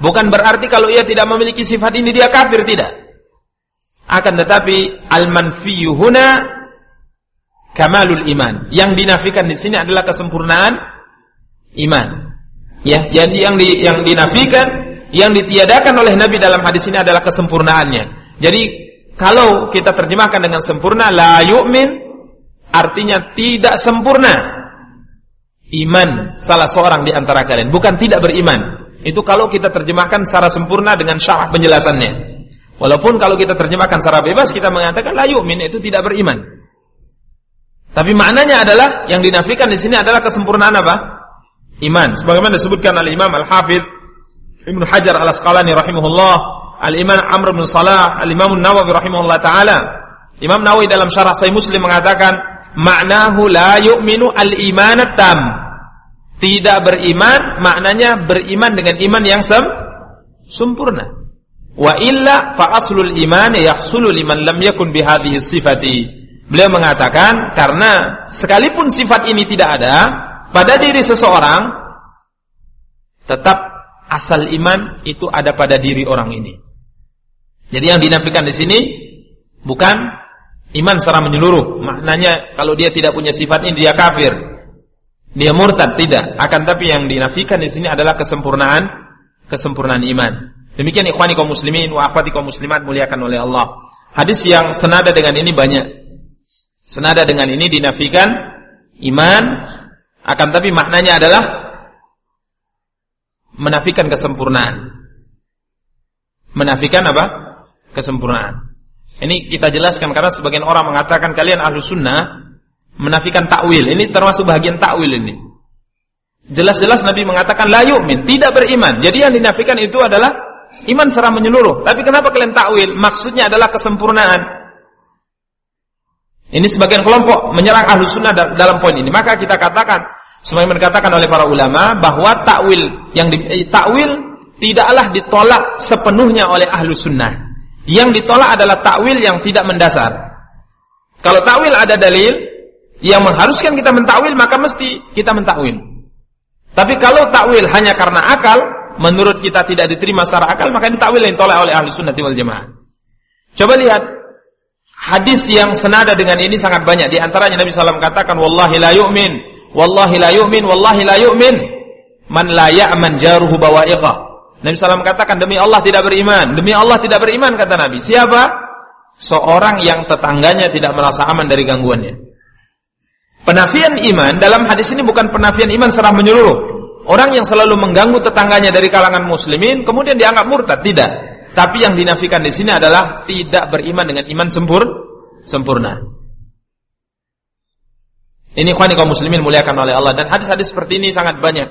bukan berarti kalau ia tidak memiliki sifat ini dia kafir tidak. Akan tetapi al-manfiyyu huna kamalul iman. Yang dinafikan di sini adalah kesempurnaan iman. Ya, yang yang di, yang dinafikan, yang ditiadakan oleh Nabi dalam hadis ini adalah kesempurnaannya. Jadi kalau kita terjemahkan dengan sempurna la yu'min artinya tidak sempurna iman salah seorang di antara kalian, bukan tidak beriman. Itu kalau kita terjemahkan secara sempurna dengan syarah penjelasannya. Walaupun kalau kita terjemahkan secara bebas kita mengatakan la yu'min itu tidak beriman. Tapi maknanya adalah yang dinafikan di sini adalah kesempurnaan apa? Iman. Sebagaimana disebutkan oleh Imam Al-Hafidh Ibnu Hajar Al-Asqalani rahimahullah, Al-Imam Amr bin Salah, Al-Imam Nawawi rahimahullah taala. Imam Nawawi dalam syarah Sahih Muslim mengatakan, "Ma'nahu la yu'minu al-iman tam." Tidak beriman maknanya beriman dengan iman yang sem sempurna. Wa illa fa aslul iman yahsulu liman lam yakun bihadhihi sifati. Beliau mengatakan karena sekalipun sifat ini tidak ada pada diri seseorang tetap asal iman itu ada pada diri orang ini. Jadi yang dinafikan di sini bukan iman secara menyeluruh. Maknanya kalau dia tidak punya sifat ini dia kafir. Dia murtad tidak. Akan tapi yang dinafikan di sini adalah kesempurnaan kesempurnaan iman. Demikian ikhwani kaum muslimin wa akhwati kaum muslimat muliakan oleh Allah. Hadis yang senada dengan ini banyak. Senada dengan ini dinafikan iman akan tapi maknanya adalah menafikan kesempurnaan. Menafikan apa? Kesempurnaan. Ini kita jelaskan karena sebagian orang mengatakan kalian ahlu sunnah menafikan takwil. Ini termasuk bagian takwil ini. Jelas-jelas Nabi mengatakan la yu'min, tidak beriman. Jadi yang dinafikan itu adalah iman secara menyeluruh. Tapi kenapa kalian takwil? Maksudnya adalah kesempurnaan. Ini sebagian kelompok menyerang ahlu sunnah dalam poin ini. Maka kita katakan, sebagaimana dikatakan oleh para ulama, bahwa takwil yang di, eh, takwil tidaklah ditolak sepenuhnya oleh ahlu sunnah. Yang ditolak adalah takwil yang tidak mendasar. Kalau takwil ada dalil yang mengharuskan kita mentakwil, maka mesti kita mentakwil. Tapi kalau takwil hanya karena akal, menurut kita tidak diterima secara akal, maka ini takwil yang ditolak oleh ahlu sunnah wal jamaah. Coba lihat Hadis yang senada dengan ini sangat banyak. Di antaranya Nabi SAW katakan, Wallahi la yu'min, Wallahi la yu'min, Wallahi la yu'min, man la ya'man jaruhu bawa'iqah. Nabi SAW katakan, demi Allah tidak beriman. Demi Allah tidak beriman, kata Nabi. Siapa? Seorang yang tetangganya tidak merasa aman dari gangguannya. Penafian iman dalam hadis ini bukan penafian iman secara menyeluruh. orang yang selalu mengganggu tetangganya dari kalangan muslimin kemudian dianggap murtad, tidak. Tapi yang dinafikan di sini adalah tidak beriman dengan iman sempur sempurna. Ini ikhwani kaum muslimin muliakan oleh Allah dan hadis-hadis seperti ini sangat banyak.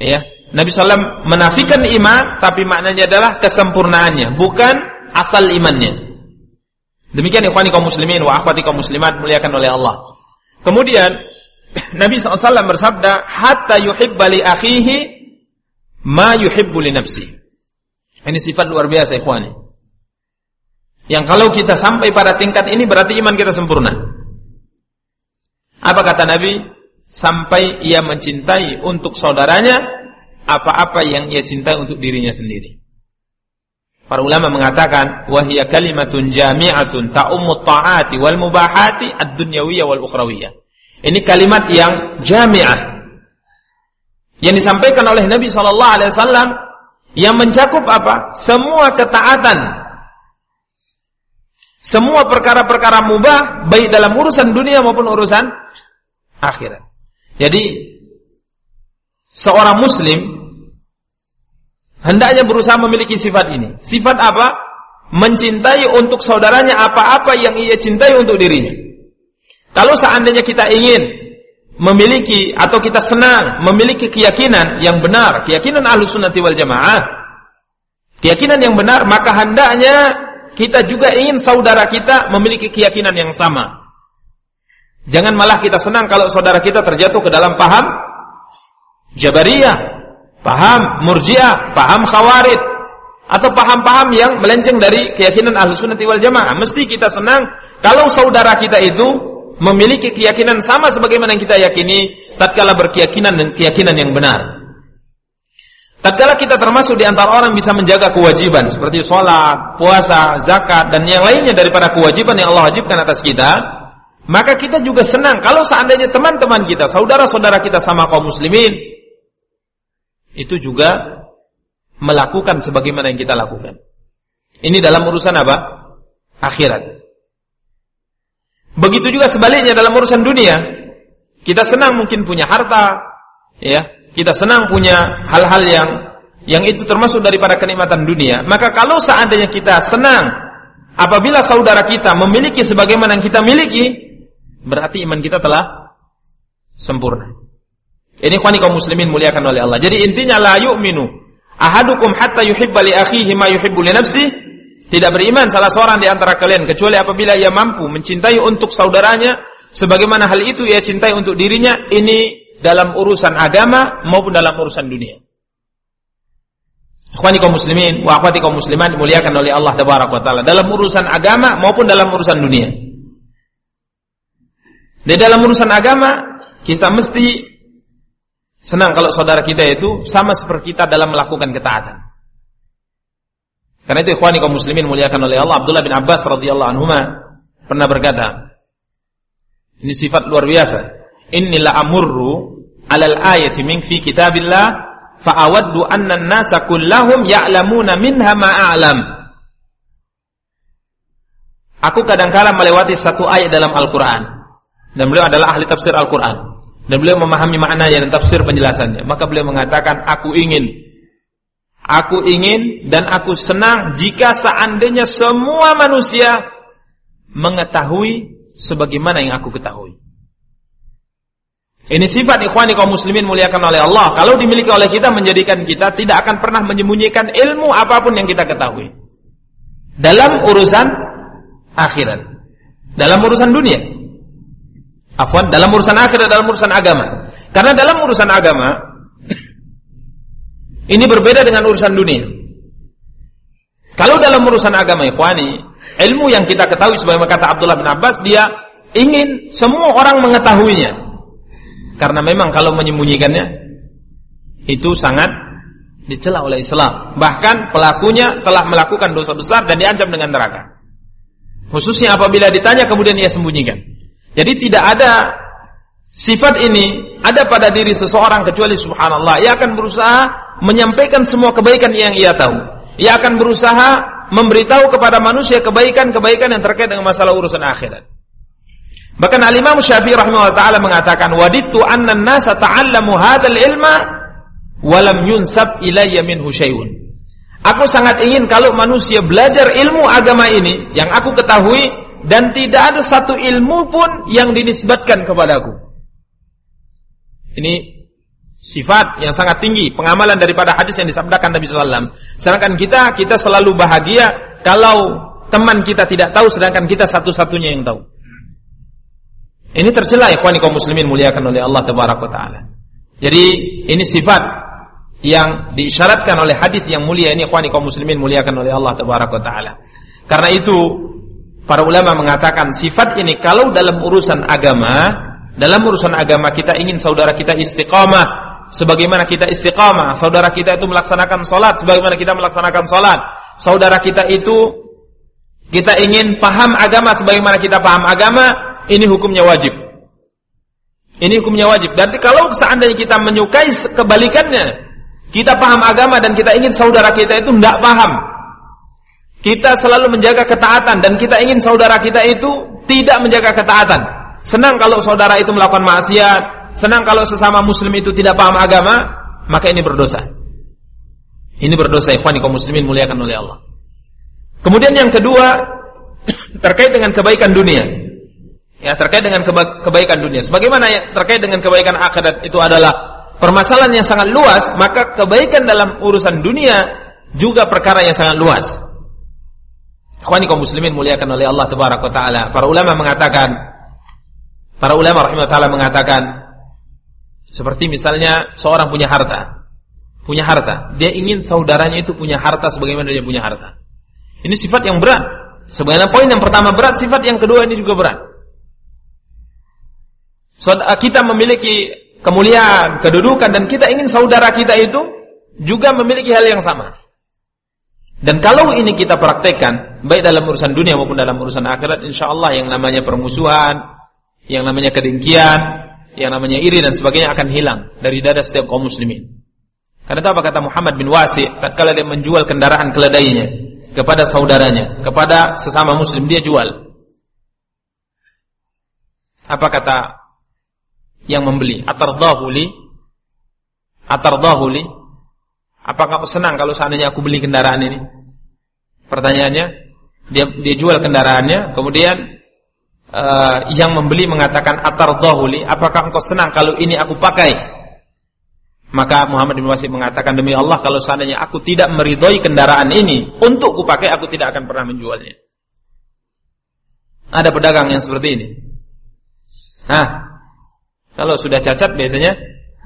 Ya, Nabi SAW menafikan iman tapi maknanya adalah kesempurnaannya, bukan asal imannya. Demikian ikhwani kaum muslimin wa akhwati kaum muslimat muliakan oleh Allah. Kemudian <clears throat> Nabi SAW bersabda, "Hatta yuhibba li akhihi ma yuhibbu li nafsi." Ini sifat luar biasa ikhwani. Yang kalau kita sampai pada tingkat ini berarti iman kita sempurna. Apa kata Nabi? Sampai ia mencintai untuk saudaranya apa-apa yang ia cintai untuk dirinya sendiri. Para ulama mengatakan wahia kalimatun jami'atun ta'ummu ta'ati wal mubahati ad-dunyawiyah wal ukhrawiyah. Ini kalimat yang jami'ah. Yang disampaikan oleh Nabi sallallahu alaihi wasallam yang mencakup apa? Semua ketaatan. Semua perkara-perkara mubah baik dalam urusan dunia maupun urusan akhirat. Jadi seorang muslim hendaknya berusaha memiliki sifat ini. Sifat apa? Mencintai untuk saudaranya apa-apa yang ia cintai untuk dirinya. Kalau seandainya kita ingin memiliki atau kita senang memiliki keyakinan yang benar, keyakinan ahlu sunnati wal jamaah, keyakinan yang benar, maka hendaknya kita juga ingin saudara kita memiliki keyakinan yang sama. Jangan malah kita senang kalau saudara kita terjatuh ke dalam paham Jabariyah, paham murjiah, paham khawarid, atau paham-paham yang melenceng dari keyakinan ahlu sunnati wal jamaah. Mesti kita senang kalau saudara kita itu memiliki keyakinan sama sebagaimana yang kita yakini, tatkala berkeyakinan dan keyakinan yang benar. Tatkala kita termasuk di antara orang bisa menjaga kewajiban seperti sholat, puasa, zakat dan yang lainnya daripada kewajiban yang Allah wajibkan atas kita, maka kita juga senang kalau seandainya teman-teman kita, saudara-saudara kita sama kaum muslimin itu juga melakukan sebagaimana yang kita lakukan. Ini dalam urusan apa? Akhirat. Begitu juga sebaliknya dalam urusan dunia. Kita senang mungkin punya harta, ya. Kita senang punya hal-hal yang yang itu termasuk daripada kenikmatan dunia. Maka kalau seandainya kita senang apabila saudara kita memiliki sebagaimana yang kita miliki, berarti iman kita telah sempurna. Ini khani kaum muslimin muliakan oleh Allah. Jadi intinya la yu'minu ahadukum hatta yuhibba li akhihi ma yuhibbu li nafsi. Tidak beriman salah seorang di antara kalian kecuali apabila ia mampu mencintai untuk saudaranya sebagaimana hal itu ia cintai untuk dirinya. Ini dalam urusan agama maupun dalam urusan dunia. Khani kaum muslimin wa akhwati kaum muslimat dimuliakan oleh Allah tabaraka taala dalam urusan agama maupun dalam urusan dunia. Di dalam urusan agama kita mesti Senang kalau saudara kita itu sama seperti kita dalam melakukan ketaatan. Karena itu ikhwani kaum muslimin muliakan oleh Allah Abdullah bin Abbas radhiyallahu anhu pernah berkata ini sifat luar biasa. Inilah amurru alal ayati min fi kitabillah fa awaddu anna an-nasa kullahum ya'lamuna minha ma a'lam. Aku kadang-kala melewati satu ayat dalam Al-Qur'an dan beliau adalah ahli tafsir Al-Qur'an dan beliau memahami maknanya dan tafsir penjelasannya. Maka beliau mengatakan, aku ingin, aku ingin dan aku senang jika seandainya semua manusia mengetahui sebagaimana yang aku ketahui. Ini sifat ikhwani kaum muslimin muliakan oleh Allah. Kalau dimiliki oleh kita menjadikan kita tidak akan pernah menyembunyikan ilmu apa pun yang kita ketahui. Dalam urusan akhirat. Dalam urusan dunia. Afwan, dalam urusan akhir dan dalam urusan agama. Karena dalam urusan agama ini berbeda dengan urusan dunia. Kalau dalam urusan agama ikhwani, ilmu yang kita ketahui sebagaimana kata Abdullah bin Abbas, dia ingin semua orang mengetahuinya. Karena memang kalau menyembunyikannya itu sangat dicela oleh Islam. Bahkan pelakunya telah melakukan dosa besar dan diancam dengan neraka. Khususnya apabila ditanya kemudian ia sembunyikan. Jadi tidak ada sifat ini ada pada diri seseorang kecuali subhanallah. Ia akan berusaha menyampaikan semua kebaikan yang ia tahu. Ia akan berusaha memberitahu kepada manusia kebaikan-kebaikan yang terkait dengan masalah urusan akhirat. Bahkan Al-Imam Syafi'i rahimahullah taala mengatakan, "Wadittu anna an-nasa ta'allamu hadzal ilma walam yunsab ilayya minhu syai'un. Aku sangat ingin kalau manusia belajar ilmu agama ini yang aku ketahui dan tidak ada satu ilmu pun yang dinisbatkan kepadaku. Ini sifat yang sangat tinggi pengamalan daripada hadis yang disabdakan Nabi SAW. Sedangkan kita kita selalu bahagia kalau teman kita tidak tahu sedangkan kita satu-satunya yang tahu. Ini tercela ikhwani kaum muslimin muliakan oleh Allah taala. Jadi ini sifat yang diisyaratkan oleh hadis yang mulia ini kaum muslimin muliakan oleh Allah taala. Karena itu para ulama mengatakan sifat ini kalau dalam urusan agama, dalam urusan agama kita ingin saudara kita istiqamah sebagaimana kita istiqamah, saudara kita itu melaksanakan salat sebagaimana kita melaksanakan salat. Saudara kita itu kita ingin paham agama sebagaimana kita paham agama, ini hukumnya wajib. Ini hukumnya wajib. Dan kalau seandainya kita menyukai kebalikannya, kita paham agama dan kita ingin saudara kita itu tidak paham. Kita selalu menjaga ketaatan dan kita ingin saudara kita itu tidak menjaga ketaatan. Senang kalau saudara itu melakukan maksiat, senang kalau sesama muslim itu tidak paham agama, maka ini berdosa. Ini berdosa ikhwani kaum muslimin muliakan oleh Allah. Kemudian yang kedua <clears throat> terkait dengan kebaikan dunia. Ya, terkait dengan kebaikan dunia. Sebagaimana ya, terkait dengan kebaikan akhirat itu adalah permasalahan yang sangat luas, maka kebaikan dalam urusan dunia juga perkara yang sangat luas. Ikhwani kaum muslimin muliakan oleh Allah tabaraka taala. Para ulama mengatakan para ulama rahimahullah taala mengatakan seperti misalnya seorang punya harta. Punya harta, dia ingin saudaranya itu punya harta sebagaimana dia punya harta. Ini sifat yang berat. Sebagaimana poin yang pertama berat, sifat yang kedua ini juga berat. So, kita memiliki kemuliaan, kedudukan dan kita ingin saudara kita itu juga memiliki hal yang sama. Dan kalau ini kita praktekkan baik dalam urusan dunia maupun dalam urusan akhirat insya Allah yang namanya permusuhan, yang namanya kedengkian, yang namanya iri dan sebagainya akan hilang dari dada setiap kaum muslimin. Karena apa kata Muhammad bin Wasi tatkala dia menjual kendaraan keledainya kepada saudaranya, kepada sesama muslim dia jual. Apa kata yang membeli atardahu li apakah senang kalau seandainya aku beli kendaraan ini? Pertanyaannya dia dia jual kendaraannya kemudian uh, yang membeli mengatakan atardahu li apakah engkau senang kalau ini aku pakai? Maka Muhammad bin Wasif mengatakan demi Allah kalau seandainya aku tidak meridhoi kendaraan ini untuk kupakai aku tidak akan pernah menjualnya. Ada pedagang yang seperti ini. Nah, kalau sudah cacat biasanya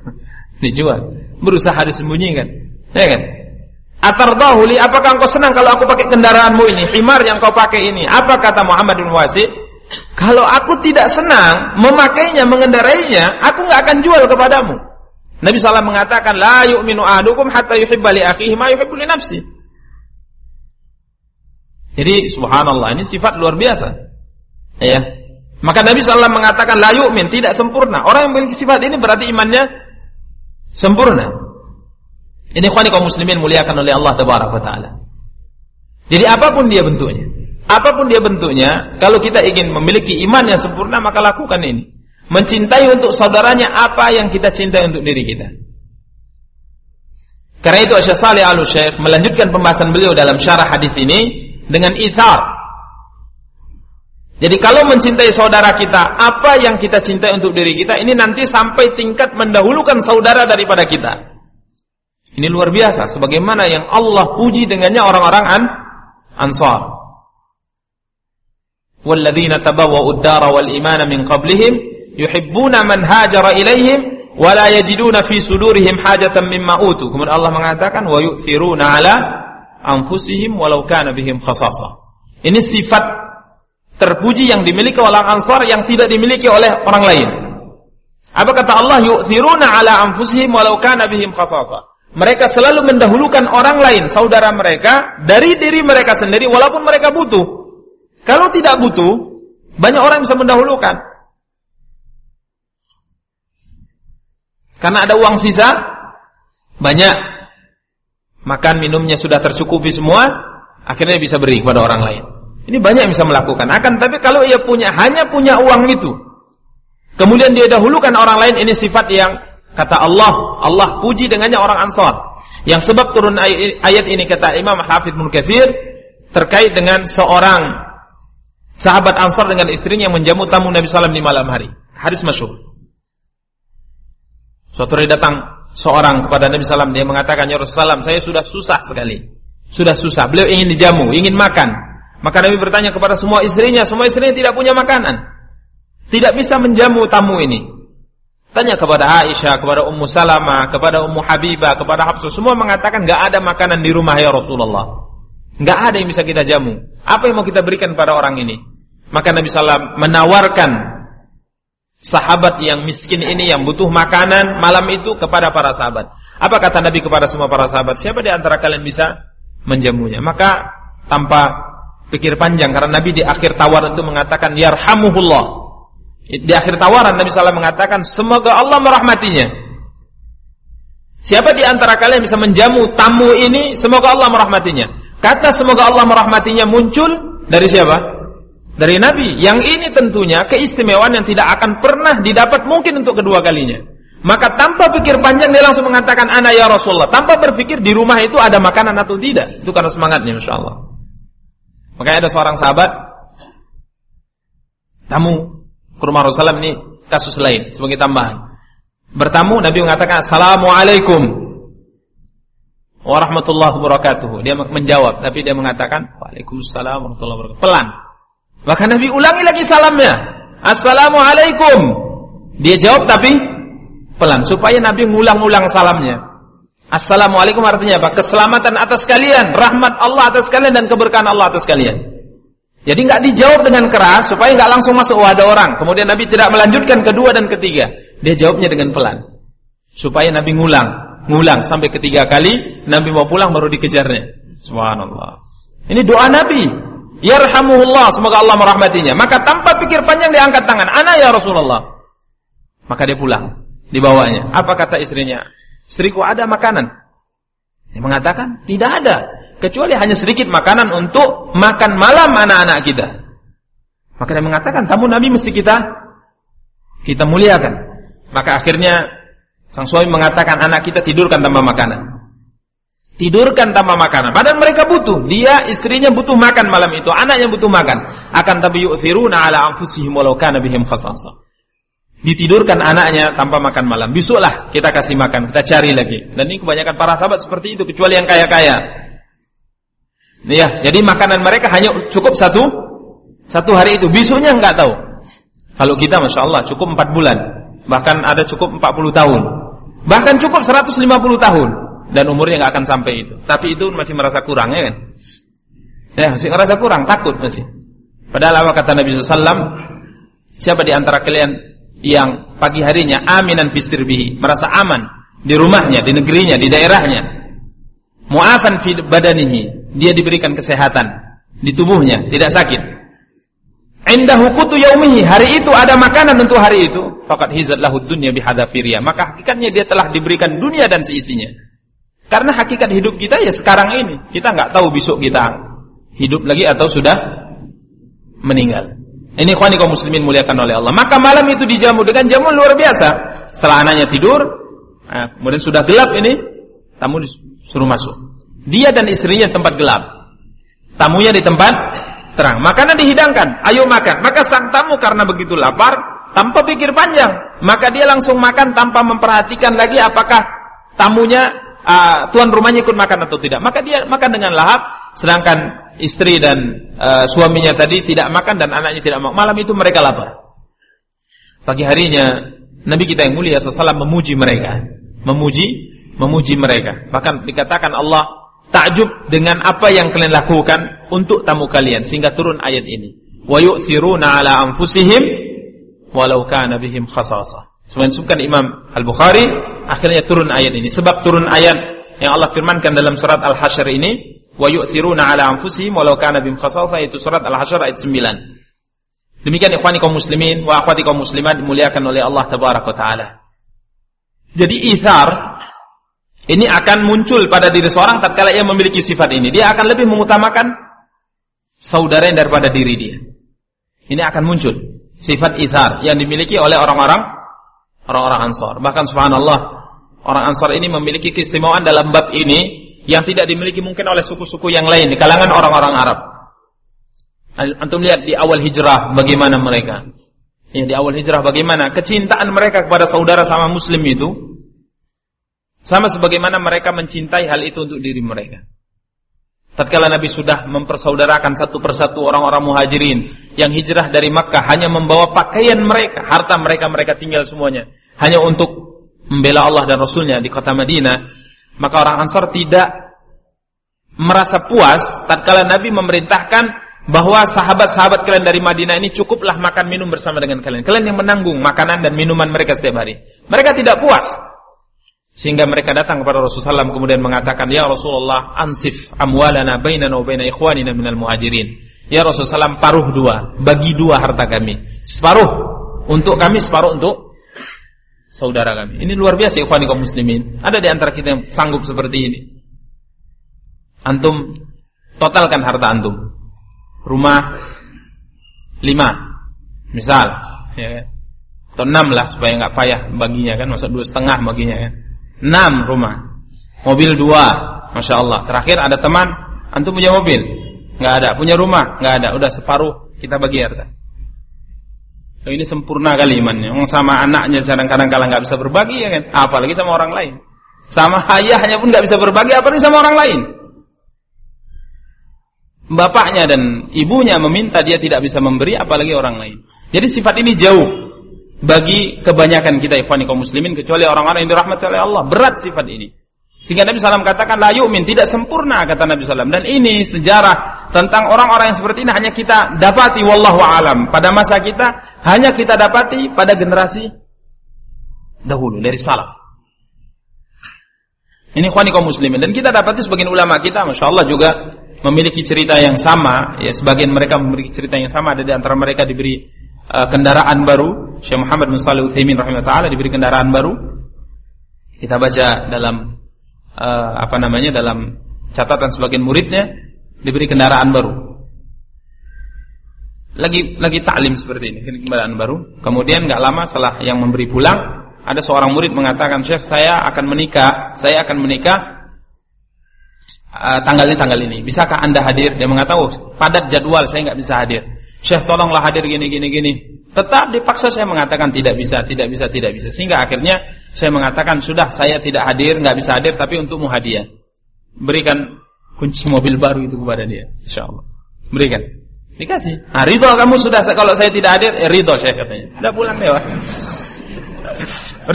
<laughs> dijual. Berusaha disembunyikan. Ya kan? Atardahuli, apakah engkau senang kalau aku pakai kendaraanmu ini, himar yang kau pakai ini? Apa kata Muhammad bin Wasi? Kalau aku tidak senang memakainya, mengendarainya, aku nggak akan jual kepadamu. Nabi SAW mengatakan, La yu'minu ahadukum hatta yuhibba li akhihi ma yuhibbu li nafsi. Jadi subhanallah, ini sifat luar biasa. Ya. Maka Nabi SAW mengatakan la yu'min, tidak sempurna. Orang yang memiliki sifat ini berarti imannya sempurna. Ini khani kaum muslimin muliakan oleh Allah tabaraka taala. Jadi apa pun dia bentuknya, apa pun dia bentuknya, kalau kita ingin memiliki iman yang sempurna maka lakukan ini. Mencintai untuk saudaranya apa yang kita cintai untuk diri kita. Karena itu Syekh Saleh Al-Syekh melanjutkan pembahasan beliau dalam syarah hadis ini dengan ithar jadi kalau mencintai saudara kita, apa yang kita cintai untuk diri kita ini nanti sampai tingkat mendahulukan saudara daripada kita. Ini luar biasa sebagaimana yang Allah puji dengannya orang-orang an Ansar. Walladzina tabawwa'u ad-dara wal imana min qablihim yuhibbuna man hajara ilaihim wa la yajiduna fi sudurihim hajatan mimma utu. Kemudian Allah mengatakan wa yu'thiruna ala anfusihim walau kana bihim khasasa. Ini sifat terpuji yang dimiliki oleh Ansar yang tidak dimiliki oleh orang lain. Apa kata Allah? Yu'thiruna ala anfusihim walau kana bihim khasasa. Mereka selalu mendahulukan orang lain, saudara mereka dari diri mereka sendiri walaupun mereka butuh. Kalau tidak butuh, banyak orang bisa mendahulukan. Karena ada uang sisa banyak. Makan minumnya sudah tercukupi semua, akhirnya bisa beri kepada orang lain. Ini banyak yang bisa melakukan. Akan tapi kalau ia punya hanya punya uang itu, kemudian dia dahulukan orang lain, ini sifat yang kata Allah, Allah puji dengannya orang Ansar. Yang sebab turun ayat ini kata Imam Hafidh Ibnu terkait dengan seorang sahabat Ansar dengan istrinya yang menjamu tamu Nabi SAW di malam hari. Hadis masyhur. Suatu hari datang seorang kepada Nabi SAW dia mengatakan ya Rasulullah saya sudah susah sekali. Sudah susah. Beliau ingin dijamu, ingin makan. Maka Nabi bertanya kepada semua istrinya, semua istrinya tidak punya makanan. Tidak bisa menjamu tamu ini. Tanya kepada Aisyah, kepada Ummu Salamah, kepada Ummu Habibah, kepada Hafsah, semua mengatakan nggak ada makanan di rumah ya Rasulullah. Nggak ada yang bisa kita jamu. Apa yang mau kita berikan pada orang ini? Maka Nabi SAW menawarkan sahabat yang miskin ini yang butuh makanan malam itu kepada para sahabat. Apa kata Nabi kepada semua para sahabat? Siapa di antara kalian bisa menjamunya? Maka tanpa pikir panjang karena Nabi di akhir tawaran itu mengatakan yarhamuhullah di akhir tawaran Nabi SAW mengatakan semoga Allah merahmatinya. Siapa di antara kalian bisa menjamu tamu ini semoga Allah merahmatinya. Kata semoga Allah merahmatinya muncul dari siapa? Dari Nabi. Yang ini tentunya keistimewaan yang tidak akan pernah didapat mungkin untuk kedua kalinya. Maka tanpa pikir panjang dia langsung mengatakan ana ya Rasulullah. Tanpa berpikir di rumah itu ada makanan atau tidak. Itu karena semangatnya Masya Allah. Makanya ada seorang sahabat tamu ke rumah Rasulullah ini kasus lain sebagai tambahan. Bertamu Nabi mengatakan Assalamualaikum warahmatullahi wabarakatuh. Dia menjawab tapi dia mengatakan Waalaikumsalam warahmatullahi wabarakatuh. Pelan. Bahkan Nabi ulangi lagi salamnya. Assalamualaikum. Dia jawab tapi pelan supaya Nabi ngulang-ulang salamnya. Assalamualaikum artinya apa? Keselamatan atas kalian, rahmat Allah atas kalian dan keberkahan Allah atas kalian. Jadi nggak dijawab dengan keras supaya nggak langsung masuk ada orang. Kemudian Nabi tidak melanjutkan kedua dan ketiga. Dia jawabnya dengan pelan. Supaya Nabi ngulang, ngulang sampai ketiga kali Nabi mau pulang baru dikejarnya. Subhanallah. Ini doa Nabi. Yarhamuhullah, semoga Allah merahmatinya. Maka tanpa pikir panjang dia angkat tangan, "Ana ya Rasulullah." Maka dia pulang, dibawanya. Apa kata istrinya? "Istriku ada makanan." Dia mengatakan, "Tidak ada." Kecuali hanya sedikit makanan untuk makan malam anak-anak kita. Maka dia mengatakan tamu Nabi mesti kita kita muliakan. Maka akhirnya sang suami mengatakan anak kita tidurkan tanpa makanan. Tidurkan tanpa makanan. Padahal mereka butuh. Dia istrinya butuh makan malam itu. Anaknya butuh makan. Akan tapi yu'thiruna ala anfusihim walau kana bihim. Ditidurkan anaknya tanpa makan malam. Besoklah kita kasih makan. Kita cari lagi. Dan ini kebanyakan para sahabat seperti itu. Kecuali yang kaya-kaya. Ya, jadi makanan mereka hanya cukup satu satu hari itu. Besoknya enggak tahu. Kalau kita Masya Allah cukup 4 bulan. Bahkan ada cukup 40 tahun. Bahkan cukup 150 tahun. Dan umurnya enggak akan sampai itu. Tapi itu masih merasa kurang ya kan? Ya, masih merasa kurang, takut masih. Padahal apa kata Nabi SAW? Siapa di antara kalian yang pagi harinya aminan fisirbihi, merasa aman di rumahnya, di negerinya, di daerahnya, mu'afan fi badanihi, dia diberikan kesehatan di tubuhnya, tidak sakit. Indahu qutu yaumihi, hari itu ada makanan untuk hari itu, faqad hizat lahu dunya bihadafiriya. Maka hakikatnya dia telah diberikan dunia dan seisinya. Karena hakikat hidup kita ya sekarang ini. Kita nggak tahu besok kita hidup lagi atau sudah meninggal. Ini ikhwani kaum muslimin muliakan oleh Allah. Maka malam itu dijamu dengan jamu luar biasa. Setelah anaknya tidur, nah, kemudian sudah gelap ini, tamu disuruh masuk. Dia dan istrinya tempat gelap. Tamunya di tempat terang. Makanan dihidangkan, ayo makan. Maka sang tamu karena begitu lapar, tanpa pikir panjang, maka dia langsung makan tanpa memperhatikan lagi apakah tamunya uh, tuan rumahnya ikut makan atau tidak. Maka dia makan dengan lahap, sedangkan istri dan uh, suaminya tadi tidak makan dan anaknya tidak makan. Malam itu mereka lapar. Pagi harinya Nabi kita yang mulia SAW memuji mereka, memuji, memuji mereka. Bahkan dikatakan Allah takjub dengan apa yang kalian lakukan untuk tamu kalian sehingga turun ayat ini. Wa yu'thiruna ala anfusihim walau kana bihim khasasa. Sebutkan Imam Al-Bukhari akhirnya turun ayat ini. Sebab turun ayat yang Allah firmankan dalam surat Al-Hasyr ini, wa yu'thiruna ala anfusihim walau kana bihim khasasa itu surat Al-Hasyr ayat 9. Demikian ikhwani kaum muslimin wa akhwati kaum muslimat dimuliakan oleh Allah tabaraka taala. Jadi ithar ini akan muncul pada diri seorang tatkala ia memiliki sifat ini. Dia akan lebih mengutamakan saudara yang daripada diri dia. Ini akan muncul sifat ithar yang dimiliki oleh orang-orang orang-orang Ansor. Bahkan subhanallah, Orang Ansar ini memiliki keistimewaan dalam bab ini yang tidak dimiliki mungkin oleh suku-suku yang lain di kalangan orang-orang Arab. Antum lihat di awal hijrah bagaimana mereka. Ya, di awal hijrah bagaimana kecintaan mereka kepada saudara sama muslim itu sama sebagaimana mereka mencintai hal itu untuk diri mereka. Tatkala Nabi sudah mempersaudarakan satu persatu orang-orang muhajirin yang hijrah dari Makkah hanya membawa pakaian mereka, harta mereka mereka tinggal semuanya hanya untuk membela Allah dan Rasulnya di kota Madinah, maka orang Ansar tidak merasa puas tatkala Nabi memerintahkan bahwa sahabat-sahabat kalian dari Madinah ini cukuplah makan minum bersama dengan kalian. Kalian yang menanggung makanan dan minuman mereka setiap hari. Mereka tidak puas. Sehingga mereka datang kepada Rasulullah SAW kemudian mengatakan, Ya Rasulullah, ansif amwalana bainana wa baina ikhwanina minal muhajirin. Ya Rasulullah SAW, paruh dua, bagi dua harta kami. Separuh untuk kami, separuh untuk saudara kami. Ini luar biasa ikhwani kaum muslimin. Ada di antara kita yang sanggup seperti ini. Antum totalkan harta antum. Rumah lima, misal, ya kan? Atau enam lah supaya nggak payah baginya kan, masa dua setengah baginya kan. Enam rumah, mobil dua, masya Allah. Terakhir ada teman, antum punya mobil, nggak ada. Punya rumah, nggak ada. Udah separuh kita bagi harta. Oh, ini sempurna kali imannya. Orang sama anaknya kadang-kadang kalau nggak bisa berbagi ya kan, apalagi sama orang lain. Sama ayahnya pun nggak bisa berbagi, apalagi sama orang lain. Bapaknya dan ibunya meminta dia tidak bisa memberi, apalagi orang lain. Jadi sifat ini jauh bagi kebanyakan kita ikhwani kaum muslimin kecuali orang-orang yang dirahmati oleh Allah. Berat sifat ini. Sehingga Nabi SAW katakan la yu'min, tidak sempurna kata Nabi SAW. Dan ini sejarah tentang orang-orang yang seperti ini hanya kita dapati wallahu alam. Pada masa kita hanya kita dapati pada generasi dahulu dari salaf. Ini khwani kaum muslimin dan kita dapati sebagian ulama kita Masya Allah juga memiliki cerita yang sama ya sebagian mereka memiliki cerita yang sama ada di antara mereka diberi uh, kendaraan baru Syekh Muhammad bin Shalih Utsaimin rahimahullah diberi kendaraan baru kita baca dalam uh, apa namanya dalam catatan sebagian muridnya diberi kendaraan baru. Lagi lagi taklim seperti ini, kendaraan baru. Kemudian nggak lama setelah yang memberi pulang, ada seorang murid mengatakan, "Syekh, saya akan menikah, saya akan menikah uh, tanggal ini tanggal ini. Bisakah Anda hadir?" Dia mengatakan, oh, "Padat jadwal, saya nggak bisa hadir." Syekh tolonglah hadir gini gini gini. Tetap dipaksa saya mengatakan tidak bisa, tidak bisa, tidak bisa. Sehingga akhirnya saya mengatakan sudah saya tidak hadir, nggak bisa hadir, tapi untukmu hadiah. Berikan kunci mobil baru itu kepada dia, insya Allah. Berikan. Dikasih. Nah, ridho kamu sudah kalau saya tidak hadir, eh, ridho saya katanya. Udah pulang deh, <laughs>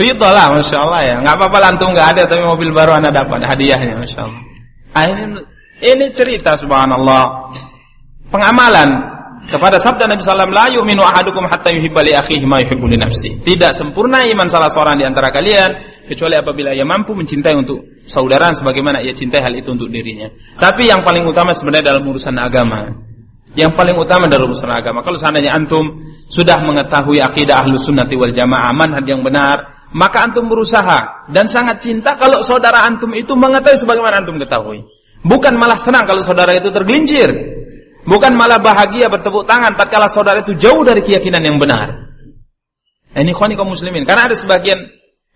ridho lah, masya Allah ya. Nggak apa-apa lantung nggak ada, tapi mobil baru anda dapat hadiahnya, masya Allah. Ah, ini, ini cerita subhanallah. Pengamalan kepada sabda Nabi sallallahu la yu'minu ahadukum hatta yuhibba li akhihi ma yuhibbu li nafsi. Tidak sempurna iman salah seorang di antara kalian kecuali apabila ia mampu mencintai untuk saudara sebagaimana ia cintai hal itu untuk dirinya. Tapi yang paling utama sebenarnya dalam urusan agama. Yang paling utama dalam urusan agama. Kalau seandainya antum sudah mengetahui akidah ahlu sunnati wal jamaah manhaj yang benar, maka antum berusaha dan sangat cinta kalau saudara antum itu mengetahui sebagaimana antum ketahui. Bukan malah senang kalau saudara itu tergelincir Bukan malah bahagia bertepuk tangan tatkala saudara itu jauh dari keyakinan yang benar. Ini khani kaum muslimin. Karena ada sebagian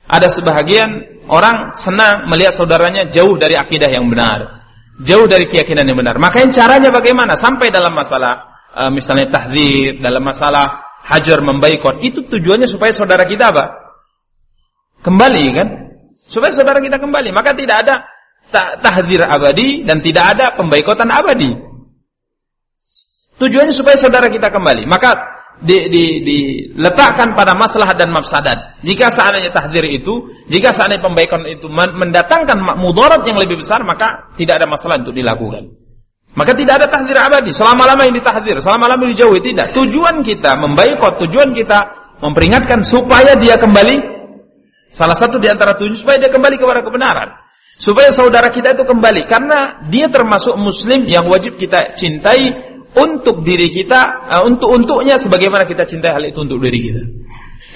ada sebahagian orang senang melihat saudaranya jauh dari akidah yang benar. Jauh dari keyakinan yang benar. Makanya caranya bagaimana? Sampai dalam masalah uh, misalnya tahdir, dalam masalah hajar membaikot, itu tujuannya supaya saudara kita apa? Kembali kan? Supaya saudara kita kembali. Maka tidak ada tahdir abadi dan tidak ada pembaikotan abadi. Tujuannya supaya saudara kita kembali. Maka di, di, diletakkan pada masalah dan mafsadat. Jika seandainya tahdir itu, jika seandainya pembaikan itu mendatangkan mudarat yang lebih besar, maka tidak ada masalah untuk dilakukan. Maka tidak ada tahdir abadi. Selama-lama ini tahdir, selama-lama dijauhi tidak. Tujuan kita membaikot, tujuan kita memperingatkan supaya dia kembali. Salah satu di antara tujuan supaya dia kembali kepada kebenaran. Supaya saudara kita itu kembali karena dia termasuk muslim yang wajib kita cintai untuk diri kita, uh, untuk untuknya sebagaimana kita cintai hal itu untuk diri kita.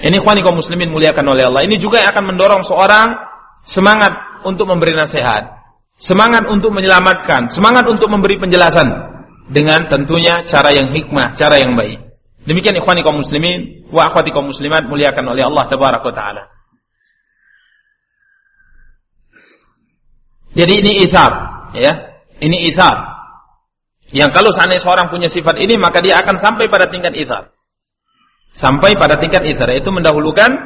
Ini khwani kaum muslimin muliakan oleh Allah. Ini juga yang akan mendorong seorang semangat untuk memberi nasihat, semangat untuk menyelamatkan, semangat untuk memberi penjelasan dengan tentunya cara yang hikmah, cara yang baik. Demikian ikhwani kaum muslimin wa akhwati kaum muslimat muliakan oleh Allah tabaraka taala. Jadi ini ithar, ya. Ini ithar. Yang kalau seandainya seorang punya sifat ini, maka dia akan sampai pada tingkat ithar. Sampai pada tingkat ithar, itu mendahulukan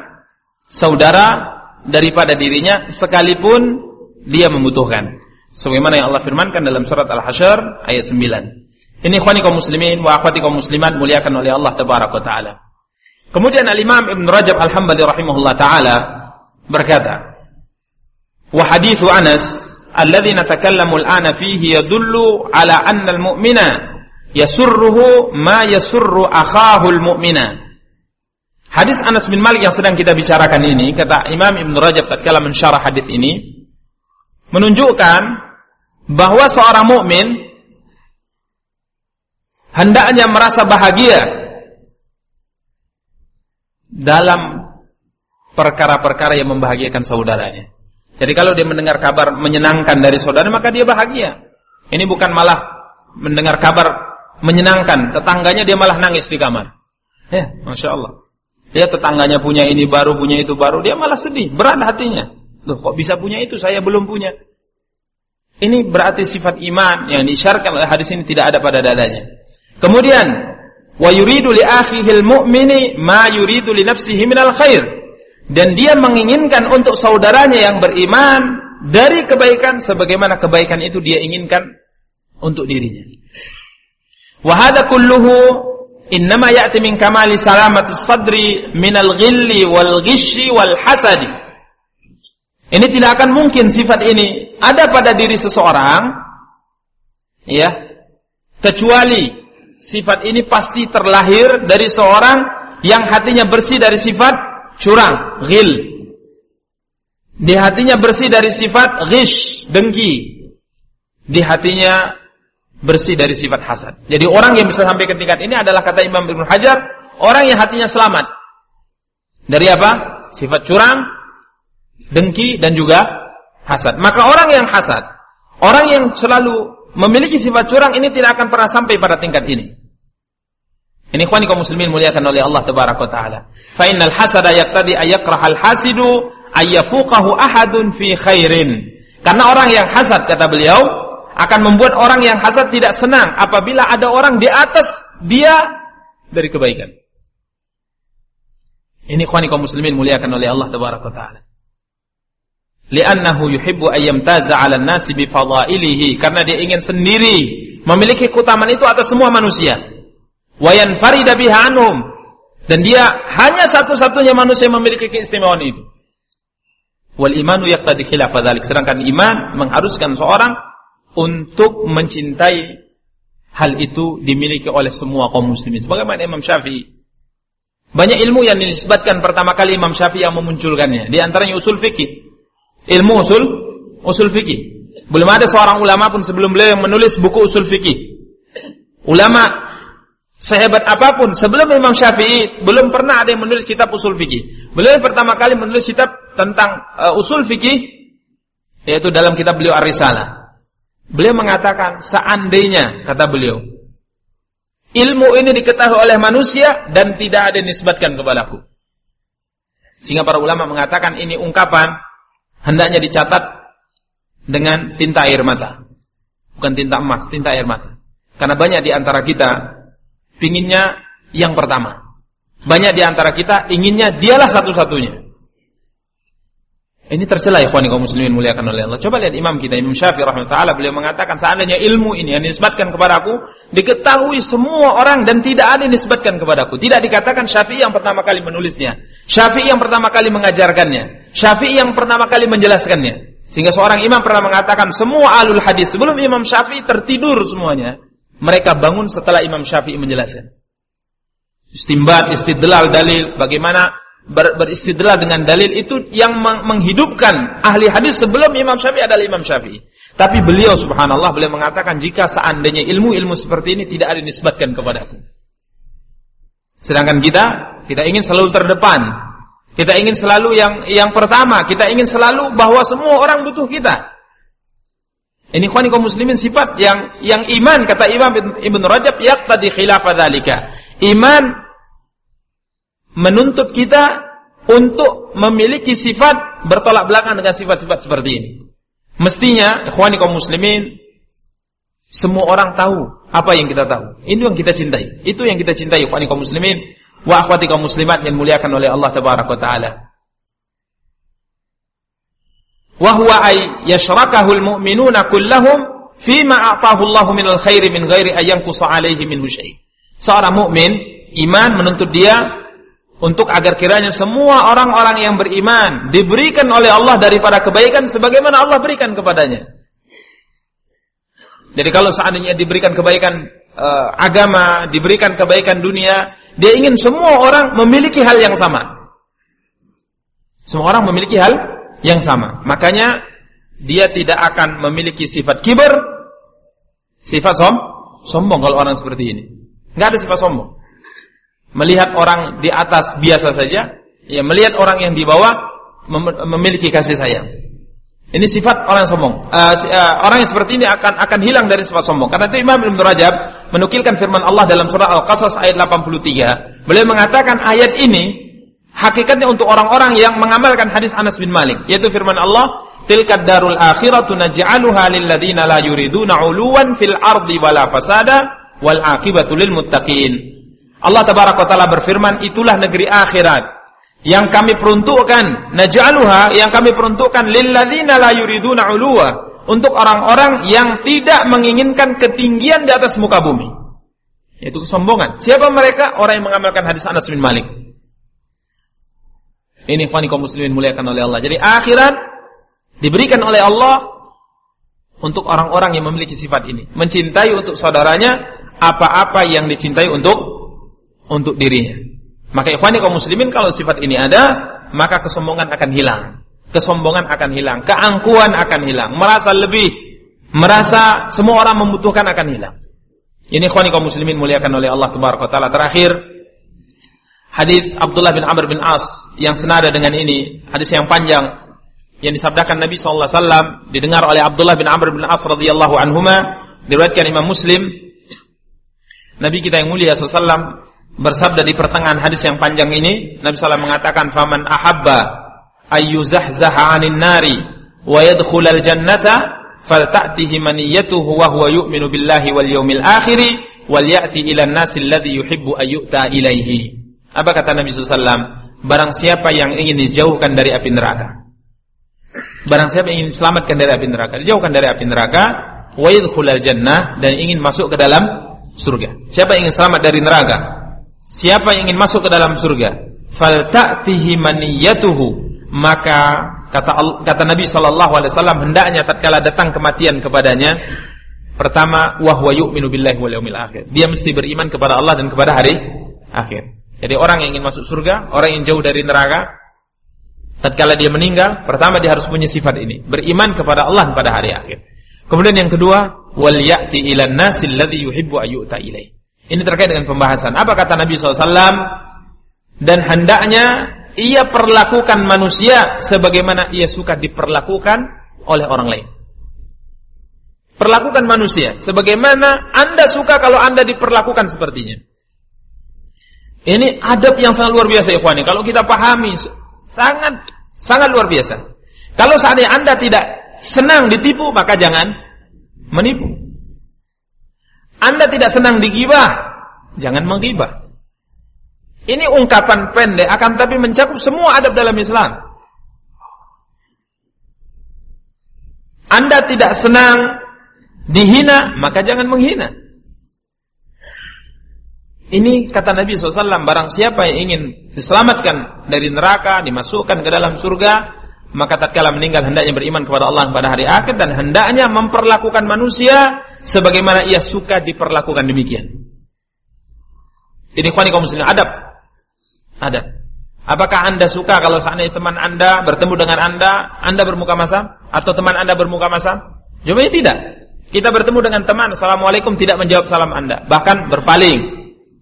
saudara daripada dirinya sekalipun dia membutuhkan. Sebagaimana yang Allah firmankan dalam surat Al-Hasyr ayat 9. Ini ikhwani kaum muslimin wa akhwati kaum muslimat muliakan oleh Allah tabaraka taala. Kemudian Al-Imam Ibn Rajab Al-Hambali rahimahullah taala berkata, "Wa hadithu Anas alladhi natakallamu al-ana fihi yadullu ala anna al-mu'mina yasurruhu ma yasurru akhahu al-mu'mina." Hadis Anas bin Malik yang sedang kita bicarakan ini, kata Imam Ibn Rajab tatkala mensyarah hadis ini, menunjukkan bahwa seorang mukmin hendaknya merasa bahagia dalam perkara-perkara yang membahagiakan saudaranya. Jadi kalau dia mendengar kabar menyenangkan dari saudara, maka dia bahagia. Ini bukan malah mendengar kabar menyenangkan, tetangganya dia malah nangis di kamar. Ya, masya Allah. Dia tetangganya punya ini baru, punya itu baru, dia malah sedih, berat hatinya. Loh, kok bisa punya itu, saya belum punya. Ini berarti sifat iman yang diisyaratkan oleh hadis ini tidak ada pada dadanya. Kemudian, wa yuridu li akhihil mu'mini ma yuridu li nafsihi minal khair. Dan dia menginginkan untuk saudaranya yang beriman dari kebaikan sebagaimana kebaikan itu dia inginkan untuk dirinya. Wa hadha kulluhu innama ya'ti min kamali salamati sadri minal ghilli wal ghishi wal hasadi. Ini tidak akan mungkin sifat ini ada pada diri seseorang ya kecuali sifat ini pasti terlahir dari seorang yang hatinya bersih dari sifat curang, ghil. Di hatinya bersih dari sifat ghish, dengki. Di hatinya bersih dari sifat hasad. Jadi orang yang bisa sampai ke tingkat ini adalah kata Imam Ibn Hajar, orang yang hatinya selamat. Dari apa? Sifat curang, dengki, dan juga hasad. Maka orang yang hasad, orang yang selalu memiliki sifat curang ini tidak akan pernah sampai pada tingkat ini. Ini khwani kaum muslimin muliakan oleh Allah tabaraka taala. Fa innal hasada yaqtadi ayakrahal hasidu ayyafuqahu ahadun fi khairin. Karena orang yang hasad kata beliau akan membuat orang yang hasad tidak senang apabila ada orang di atas dia dari kebaikan. Ini khwani kaum muslimin muliakan oleh Allah tabaraka taala. Li'annahu yuhibbu ayyamtaza 'ala an-nasi bi fadailihi karena dia ingin sendiri memiliki keutamaan itu atas semua manusia. Wa yanfarida biha anhum dan dia hanya satu-satunya manusia yang memiliki keistimewaan itu. Wal imanu yaqtadi khilafa dzalik. Sedangkan iman mengharuskan seorang untuk mencintai hal itu dimiliki oleh semua kaum muslimin. Sebagaimana Imam Syafi'i. Banyak ilmu yang dinisbatkan pertama kali Imam Syafi'i yang memunculkannya. Di antaranya usul fikih. Ilmu usul usul fikih. Belum ada seorang ulama pun sebelum beliau yang menulis buku usul fikih. Ulama sehebat apa pun sebelum Imam Syafi'i belum pernah ada yang menulis kitab usul fikih. Beliau yang pertama kali menulis kitab tentang uh, usul fikih yaitu dalam kitab beliau Ar-Risalah. Beliau mengatakan seandainya kata beliau ilmu ini diketahui oleh manusia dan tidak ada nisbatkan kepadaku. Sehingga para ulama mengatakan ini ungkapan hendaknya dicatat dengan tinta air mata. Bukan tinta emas, tinta air mata. Karena banyak di antara kita pinginnya yang pertama. Banyak di antara kita inginnya dialah satu-satunya. Ini tercela ya kaum muslimin muliakan oleh Allah. Coba lihat imam kita Imam Syafi'i rahimahullah beliau mengatakan seandainya ilmu ini yang dinisbatkan kepadaku diketahui semua orang dan tidak ada yang dinisbatkan kepadaku. Tidak dikatakan Syafi'i yang pertama kali menulisnya. Syafi'i yang pertama kali mengajarkannya. Syafi'i yang pertama kali menjelaskannya. Sehingga seorang imam pernah mengatakan semua alul hadis sebelum Imam Syafi'i tertidur semuanya. Mereka bangun setelah Imam Syafi'i menjelaskan. Istimbat, istidlal, dalil, bagaimana ber, beristidlal dengan dalil itu yang menghidupkan ahli hadis sebelum Imam Syafi'i adalah Imam Syafi'i. Tapi beliau subhanallah beliau mengatakan jika seandainya ilmu-ilmu seperti ini tidak ada nisbatkan kepadaku. Sedangkan kita kita ingin selalu terdepan. Kita ingin selalu yang yang pertama, kita ingin selalu bahwa semua orang butuh kita. Ini khani kaum muslimin sifat yang yang iman kata Imam Ibn Rajab yaqtadi khilafa dzalika. Iman menuntut kita untuk memiliki sifat bertolak belakang dengan sifat-sifat seperti ini. Mestinya ikhwani kaum muslimin semua orang tahu apa yang kita tahu. Ini yang kita cintai. Itu yang kita cintai ikhwani kaum muslimin wa akhwati kaum muslimat yang muliakan oleh Allah taala. Wa huwa ay yashrakahu almu'minuna kullahum fima a'tahu Allah min alkhairi min ghairi ay yanqusa alaihi minhu syai'. Seorang mukmin iman menuntut dia untuk agar kiranya semua orang-orang yang beriman diberikan oleh Allah daripada kebaikan sebagaimana Allah berikan kepadanya. Jadi kalau seandainya diberikan kebaikan uh, agama, diberikan kebaikan dunia, dia ingin semua orang memiliki hal yang sama. Semua orang memiliki hal yang sama. Makanya dia tidak akan memiliki sifat kiber, sifat som, sombong kalau orang seperti ini. Enggak ada sifat sombong. Melihat orang di atas biasa saja, ya melihat orang yang di bawah memiliki kasih sayang. Ini sifat orang sombong. Uh, uh, orang yang seperti ini akan akan hilang dari sifat sombong. Karena itu Imam Ibn Rajab menukilkan firman Allah dalam surah Al-Qasas ayat 83. Beliau mengatakan ayat ini hakikatnya untuk orang-orang yang mengamalkan hadis Anas bin Malik, yaitu firman Allah, "Tilkad darul akhiratu naj'aluha lil ladzina la yuriduna 'uluwan fil ardi wala fasada wal 'aqibatu lil muttaqin." Allah tabaraka taala berfirman, "Itulah negeri akhirat yang kami peruntukkan naj'aluha yang kami peruntukkan lilladzina la yuriduna uluwa untuk orang-orang yang tidak menginginkan ketinggian di atas muka bumi. Yaitu kesombongan. Siapa mereka? Orang yang mengamalkan hadis Anas bin Malik ini fani kaum muslimin muliakan oleh Allah jadi akhirat diberikan oleh Allah untuk orang-orang yang memiliki sifat ini mencintai untuk saudaranya apa-apa yang dicintai untuk untuk dirinya maka ikhwani kaum muslimin kalau sifat ini ada, maka kesombongan akan hilang. Kesombongan akan hilang, keangkuhan akan hilang, merasa lebih, merasa semua orang membutuhkan akan hilang. Ini ikhwani kaum muslimin muliakan oleh Allah Tabaraka taala. Terakhir hadis Abdullah bin Amr bin As yang senada dengan ini, hadis yang panjang yang disabdakan Nabi sallallahu alaihi wasallam didengar oleh Abdullah bin Amr bin As radhiyallahu anhuma diriwayatkan Imam Muslim. Nabi kita yang mulia sallallahu alaihi wasallam bersabda di pertengahan hadis yang panjang ini Nabi SAW mengatakan faman ahabba ayyuzahzaha 'anil nari wa yadkhulal jannata falta'tihi maniyatuhu wa huwa yu'minu billahi wal yawmil akhir wal ya'ti ila an-nasi alladhi yuhibbu ayyuta ilaihi apa kata Nabi SAW barang siapa yang ingin dijauhkan dari api neraka. Barang siapa yang ingin diselamatkan dari api neraka dijauhkan dari api neraka wa jannah dan ingin masuk ke dalam surga. Siapa yang ingin selamat dari neraka? Siapa yang ingin masuk ke dalam surga, falta'tihi maniyatuhu, maka kata kata Nabi sallallahu alaihi wasallam hendaknya tatkala datang kematian kepadanya, pertama wahwa yu'minu billahi wal akhir. Dia mesti beriman kepada Allah dan kepada hari akhir. Jadi orang yang ingin masuk surga, orang yang jauh dari neraka, tatkala dia meninggal, pertama dia harus punya sifat ini, beriman kepada Allah pada hari akhir. Kemudian yang kedua, wal ya'ti ilan nasil ladzi yuhibbu ayyuta ilaih. Ini terkait dengan pembahasan. Apa kata Nabi SAW? Dan hendaknya ia perlakukan manusia sebagaimana ia suka diperlakukan oleh orang lain. Perlakukan manusia sebagaimana Anda suka kalau Anda diperlakukan sepertinya. Ini adab yang sangat luar biasa ikhwani. Kalau kita pahami sangat sangat luar biasa. Kalau seandainya Anda tidak senang ditipu, maka jangan menipu. Anda tidak senang digibah, jangan menggibah. Ini ungkapan pendek akan tapi mencakup semua adab dalam Islam. Anda tidak senang dihina, maka jangan menghina. Ini kata Nabi SAW, barang siapa yang ingin diselamatkan dari neraka, dimasukkan ke dalam surga, maka tatkala meninggal hendaknya beriman kepada Allah pada hari akhir dan hendaknya memperlakukan manusia sebagaimana ia suka diperlakukan demikian. Ini kwani kaum muslimin adab. Adab. Apakah Anda suka kalau seandainya teman Anda bertemu dengan Anda, Anda bermuka masam atau teman Anda bermuka masam? Jawabannya tidak. Kita bertemu dengan teman, Assalamualaikum tidak menjawab salam Anda, bahkan berpaling,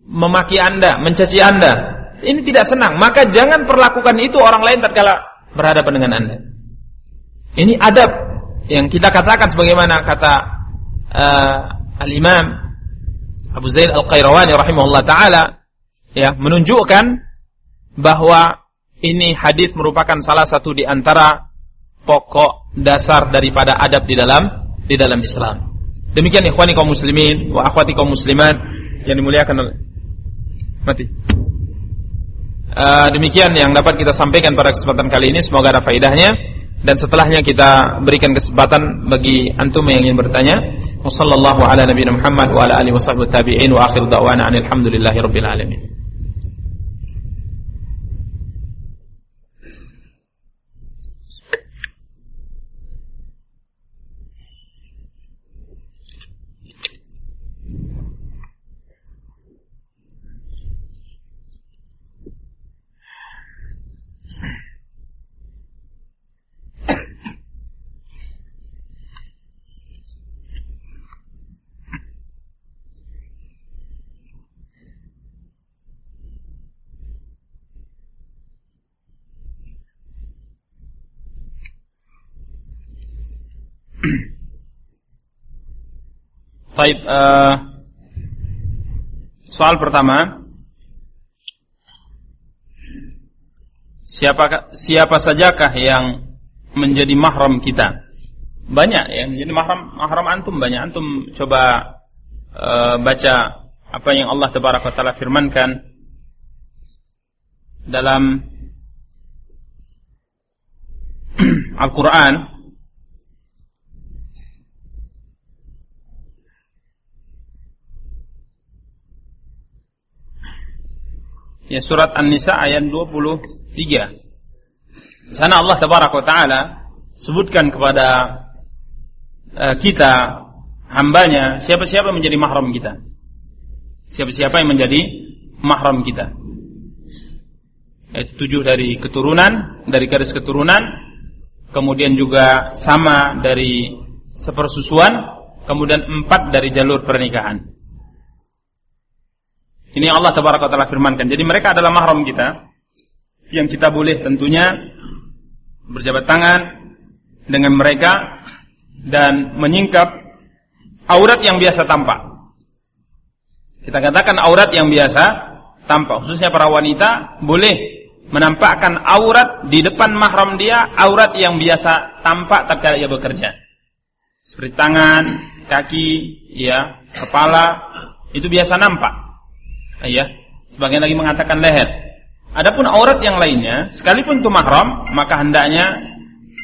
memaki Anda, mencaci Anda. Ini tidak senang, maka jangan perlakukan itu orang lain tatkala berhadapan dengan Anda. Ini adab yang kita katakan sebagaimana kata uh, Al-Imam Abu Zaid Al-Qayrawani rahimahullah taala ya menunjukkan bahwa ini hadis merupakan salah satu di antara pokok dasar daripada adab di dalam di dalam Islam. Demikian ikhwani kaum muslimin wa akhwati kaum muslimat yang dimuliakan mati. Uh, demikian yang dapat kita sampaikan pada kesempatan kali ini semoga ada faedahnya dan setelahnya kita berikan kesempatan bagi antum yang ingin bertanya. Ala nabiyina Muhammad wa ala alihi washabbihi tabi'in wa akhir da'wana alhamdulillahi rabbil alamin. Baik, uh, soal pertama, siapa siapa sajakah yang menjadi mahram kita? Banyak yang menjadi mahram mahram antum banyak antum coba uh, baca apa yang Allah Tabaraka taala firmankan dalam <clears throat> Al-Qur'an ya surat An-Nisa ayat 23. Di sana Allah tabaraka taala sebutkan kepada uh, kita hambanya siapa-siapa menjadi mahram kita. Siapa-siapa yang menjadi mahram kita. Yaitu tujuh dari keturunan, dari garis keturunan, kemudian juga sama dari sepersusuan, kemudian empat dari jalur pernikahan. Ini Allah tabaraka taala firmankan. Jadi mereka adalah mahram kita yang kita boleh tentunya berjabat tangan dengan mereka dan menyingkap aurat yang biasa tampak. Kita katakan aurat yang biasa tampak, khususnya para wanita boleh menampakkan aurat di depan mahram dia, aurat yang biasa tampak tatkala ia bekerja. Seperti tangan, kaki, ya, kepala, itu biasa nampak ya. Sebagian lagi mengatakan leher. Adapun aurat yang lainnya, sekalipun itu mahram, maka hendaknya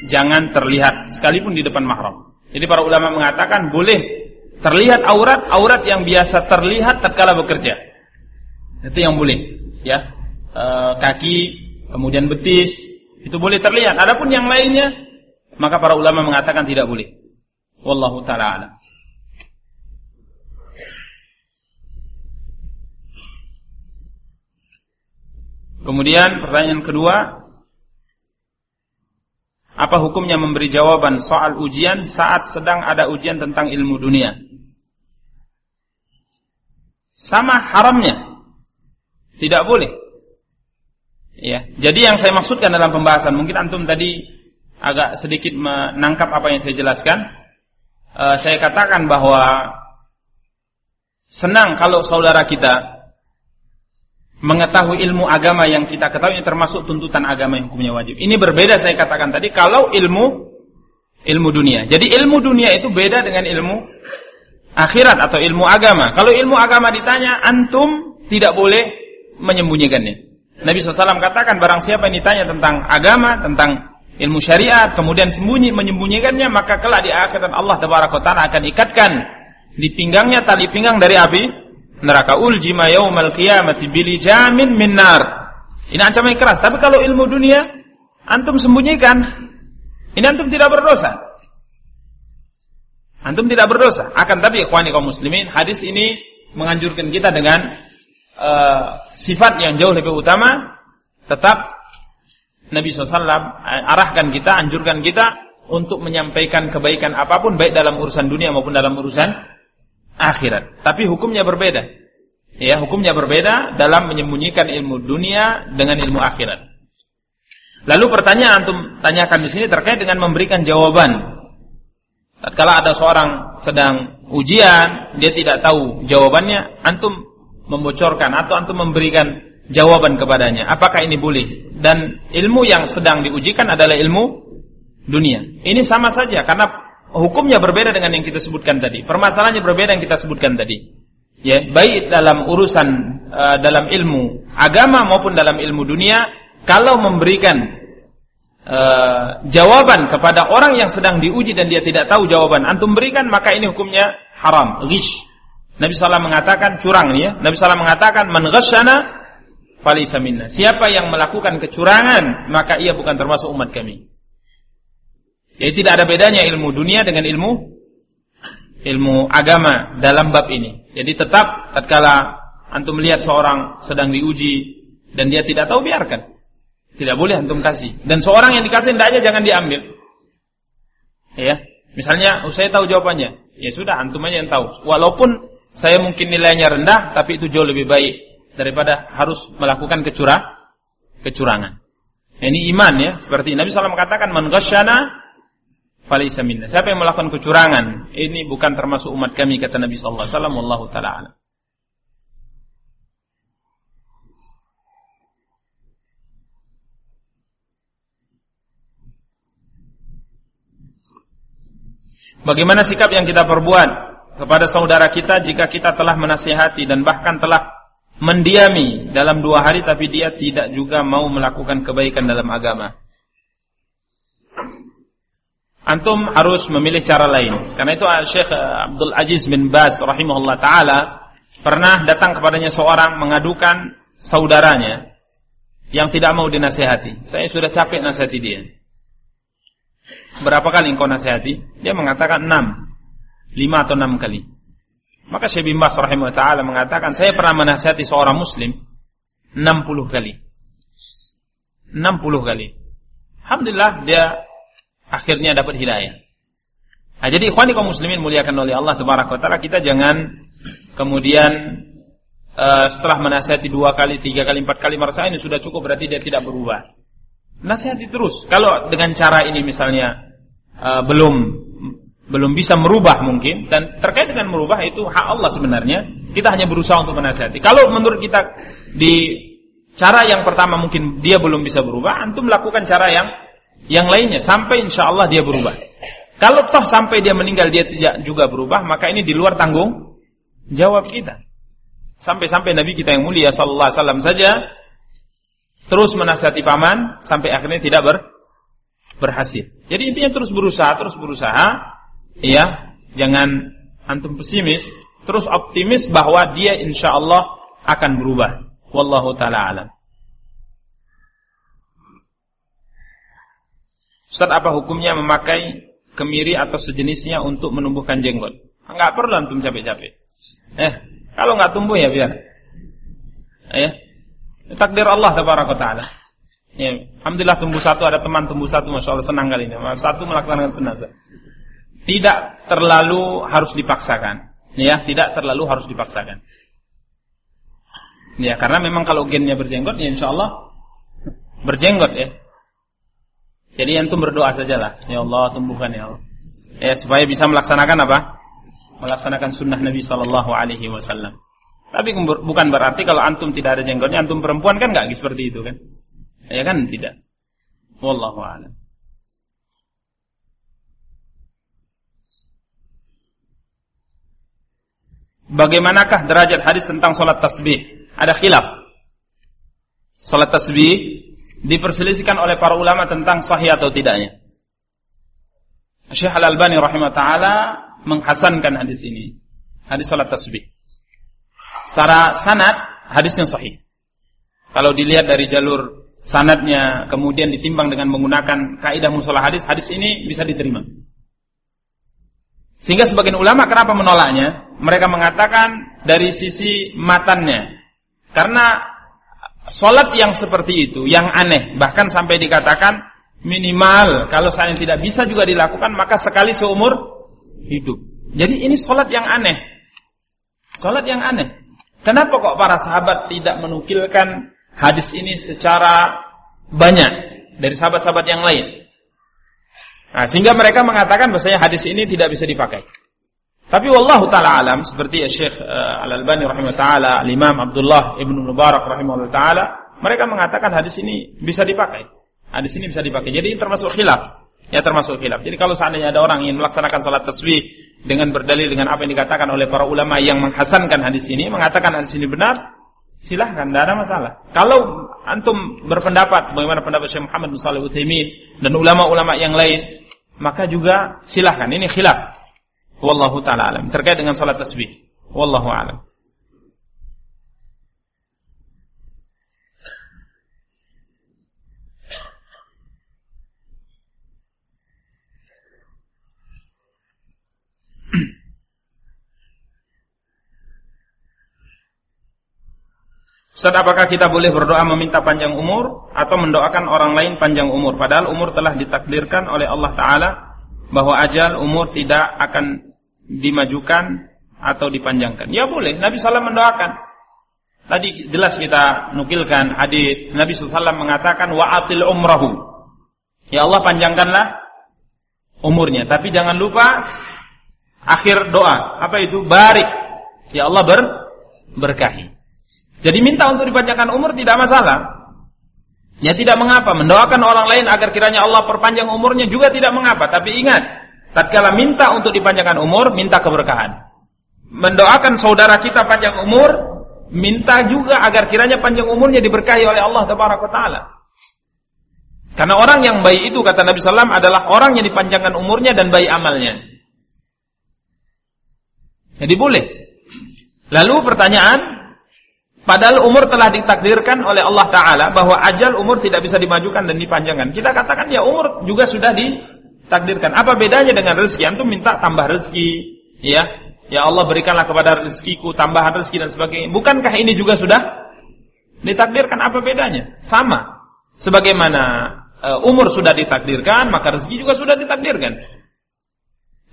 jangan terlihat sekalipun di depan mahram. Jadi para ulama mengatakan boleh terlihat aurat, aurat yang biasa terlihat tatkala bekerja. Itu yang boleh, ya. E, kaki, kemudian betis, itu boleh terlihat. Adapun yang lainnya, maka para ulama mengatakan tidak boleh. Wallahu taala alam. Kemudian pertanyaan kedua, apa hukumnya memberi jawaban soal ujian saat sedang ada ujian tentang ilmu dunia? Sama haramnya. Tidak boleh. Ya, jadi yang saya maksudkan dalam pembahasan mungkin antum tadi agak sedikit menangkap apa yang saya jelaskan. Uh, saya katakan bahwa senang kalau saudara kita mengetahui ilmu agama yang kita ketahui termasuk tuntutan agama yang hukumnya wajib. Ini berbeda saya katakan tadi kalau ilmu ilmu dunia. Jadi ilmu dunia itu beda dengan ilmu akhirat atau ilmu agama. Kalau ilmu agama ditanya antum tidak boleh menyembunyikannya. Nabi SAW katakan barang siapa yang ditanya tentang agama, tentang ilmu syariat, kemudian sembunyi menyembunyikannya, maka kelak di akhirat Allah Taala akan ikatkan di pinggangnya tali pinggang dari api neraka uljima yaumal qiyamati jamin min nar. Ini ancaman yang keras. Tapi kalau ilmu dunia antum sembunyikan, ini antum tidak berdosa. Antum tidak berdosa. Akan tapi ikhwani kaum muslimin, hadis ini menganjurkan kita dengan uh, sifat yang jauh lebih utama tetap Nabi SAW arahkan kita, anjurkan kita untuk menyampaikan kebaikan apa pun baik dalam urusan dunia maupun dalam urusan akhirat. Tapi hukumnya berbeda. Ya, hukumnya berbeda dalam menyembunyikan ilmu dunia dengan ilmu akhirat. Lalu pertanyaan antum tanyakan di sini terkait dengan memberikan jawaban. Kalau ada seorang sedang ujian, dia tidak tahu jawabannya, antum membocorkan atau antum memberikan jawaban kepadanya. Apakah ini boleh? Dan ilmu yang sedang diujikan adalah ilmu dunia. Ini sama saja karena hukumnya berbeda dengan yang kita sebutkan tadi. Permasalahannya berbeda yang kita sebutkan tadi. Ya, baik dalam urusan uh, dalam ilmu agama maupun dalam ilmu dunia, kalau memberikan uh, jawaban kepada orang yang sedang diuji dan dia tidak tahu jawaban, antum berikan maka ini hukumnya haram, ghish. Nabi SAW mengatakan curang ya. Nabi SAW mengatakan man ghasyana falaysa minna. Siapa yang melakukan kecurangan, maka ia bukan termasuk umat kami. Jadi tidak ada bedanya ilmu dunia dengan ilmu ilmu agama dalam bab ini. Jadi tetap tatkala antum melihat seorang sedang diuji dan dia tidak tahu biarkan. Tidak boleh antum kasih. Dan seorang yang dikasih hendaknya jangan diambil. Ya. Misalnya, oh, saya tahu jawabannya. Ya sudah, antum aja yang tahu. Walaupun saya mungkin nilainya rendah, tapi itu jauh lebih baik daripada harus melakukan kecurang, kecurangan. Ini iman ya, seperti Nabi SAW mengatakan, "Man ghasyana falaysa minna. Siapa yang melakukan kecurangan, ini bukan termasuk umat kami kata Nabi sallallahu alaihi wasallam wallahu taala Bagaimana sikap yang kita perbuat kepada saudara kita jika kita telah menasihati dan bahkan telah mendiami dalam dua hari tapi dia tidak juga mau melakukan kebaikan dalam agama? Antum harus memilih cara lain. Karena itu ah, Syekh ah, Abdul Aziz bin Baz rahimahullah taala pernah datang kepadanya seorang mengadukan saudaranya yang tidak mau dinasehati. Saya sudah capek nasihati dia. Berapa kali engkau nasihati? Dia mengatakan enam, lima atau enam kali. Maka Syekh bin Baz rahimahullah taala mengatakan saya pernah menasihati seorang muslim enam puluh kali. enam puluh kali. Alhamdulillah dia akhirnya dapat hidayah. Nah, jadi ikhwani kaum muslimin muliakan oleh Allah tabaraka taala kita jangan kemudian uh, setelah menasihati dua kali, tiga kali, empat kali merasa ini sudah cukup berarti dia tidak berubah. Nasihati terus. Kalau dengan cara ini misalnya uh, belum belum bisa merubah mungkin dan terkait dengan merubah itu hak Allah sebenarnya. Kita hanya berusaha untuk menasihati. Kalau menurut kita di cara yang pertama mungkin dia belum bisa berubah, antum melakukan cara yang yang lainnya sampai insya Allah dia berubah. Kalau toh sampai dia meninggal dia tidak juga berubah, maka ini di luar tanggung jawab kita. Sampai-sampai Nabi kita yang mulia sallallahu alaihi wasallam saja terus menasihati paman sampai akhirnya tidak ber, berhasil. Jadi intinya terus berusaha, terus berusaha, ya, jangan antum pesimis, terus optimis bahwa dia insya Allah akan berubah. Wallahu taala alam. Ustaz apa hukumnya memakai kemiri atau sejenisnya untuk menumbuhkan jenggot? Enggak perlu antum capek-capek. Eh, kalau enggak tumbuh ya biar. Eh, takdir Allah tabaraka taala. Ya, alhamdulillah tumbuh satu ada teman tumbuh satu masya Allah senang kali ini. Satu melaksanakan sunnah. Tidak terlalu harus dipaksakan. Ya, tidak terlalu harus dipaksakan. Ya, karena memang kalau gennya berjenggot ya insya Allah berjenggot ya. Jadi antum berdoa sajalah, ya Allah tumbuhkan ya Allah. Ya supaya bisa melaksanakan apa? Melaksanakan sunnah Nabi Shallallahu Alaihi Wasallam. Tapi bukan berarti kalau antum tidak ada jenggotnya, antum perempuan kan nggak seperti itu kan? Ya kan tidak. Wallahu a'lam. Bagaimanakah derajat hadis tentang sholat tasbih? Ada khilaf. Sholat tasbih diperselisihkan oleh para ulama tentang sahih atau tidaknya. Syekh Al-Albani rahimah taala menghasankan hadis ini. Hadis salat tasbih. Secara sanad hadis yang sahih. Kalau dilihat dari jalur sanadnya kemudian ditimbang dengan menggunakan kaidah musalah hadis, hadis ini bisa diterima. Sehingga sebagian ulama kenapa menolaknya? Mereka mengatakan dari sisi matannya. Karena Solat yang seperti itu, yang aneh, bahkan sampai dikatakan minimal kalau saya tidak bisa juga dilakukan maka sekali seumur hidup. Jadi ini solat yang aneh, solat yang aneh. Kenapa kok para sahabat tidak menukilkan hadis ini secara banyak dari sahabat-sahabat yang lain? Nah, sehingga mereka mengatakan bahwasanya hadis ini tidak bisa dipakai. Tapi wallahu taala alam seperti ya Syekh uh, Al-Albani rahimahullah taala, Imam Abdullah Ibnu Mubarak rahimahullah taala, mereka mengatakan hadis ini bisa dipakai. Hadis ini bisa dipakai. Jadi ini termasuk khilaf. Ya termasuk khilaf. Jadi kalau seandainya ada orang ingin melaksanakan salat tasbih dengan berdalil dengan apa yang dikatakan oleh para ulama yang menghasankan hadis ini, mengatakan hadis ini benar, silahkan, tidak ada masalah. Kalau antum berpendapat bagaimana pendapat Syekh Muhammad bin Shalih dan ulama-ulama yang lain, maka juga silahkan. Ini khilaf. Wallahu taala alam terkait dengan salat tasbih. Wallahu alam. Ustaz, apakah kita boleh berdoa meminta panjang umur atau mendoakan orang lain panjang umur? Padahal umur telah ditakdirkan oleh Allah Ta'ala bahwa ajal umur tidak akan dimajukan atau dipanjangkan. Ya boleh, Nabi SAW mendoakan. Tadi jelas kita nukilkan hadis Nabi SAW mengatakan wa'atil umrahu. Ya Allah panjangkanlah umurnya. Tapi jangan lupa akhir doa. Apa itu? Barik. Ya Allah ber berkahi. Jadi minta untuk dipanjangkan umur tidak masalah. Ya tidak mengapa. Mendoakan orang lain agar kiranya Allah perpanjang umurnya juga tidak mengapa. Tapi ingat, tatkala minta untuk dipanjangkan umur, minta keberkahan. Mendoakan saudara kita panjang umur, minta juga agar kiranya panjang umurnya diberkahi oleh Allah Taala. Karena orang yang baik itu kata Nabi Sallam adalah orang yang dipanjangkan umurnya dan baik amalnya. Jadi boleh. Lalu pertanyaan, Padahal umur telah ditakdirkan oleh Allah Ta'ala bahwa ajal umur tidak bisa dimajukan dan dipanjangkan. Kita katakan ya umur juga sudah ditakdirkan. Apa bedanya dengan rezeki? Antum minta tambah rezeki. Ya, ya Allah berikanlah kepada rezekiku tambahan rezeki dan sebagainya. Bukankah ini juga sudah ditakdirkan? Apa bedanya? Sama. Sebagaimana uh, umur sudah ditakdirkan, maka rezeki juga sudah ditakdirkan.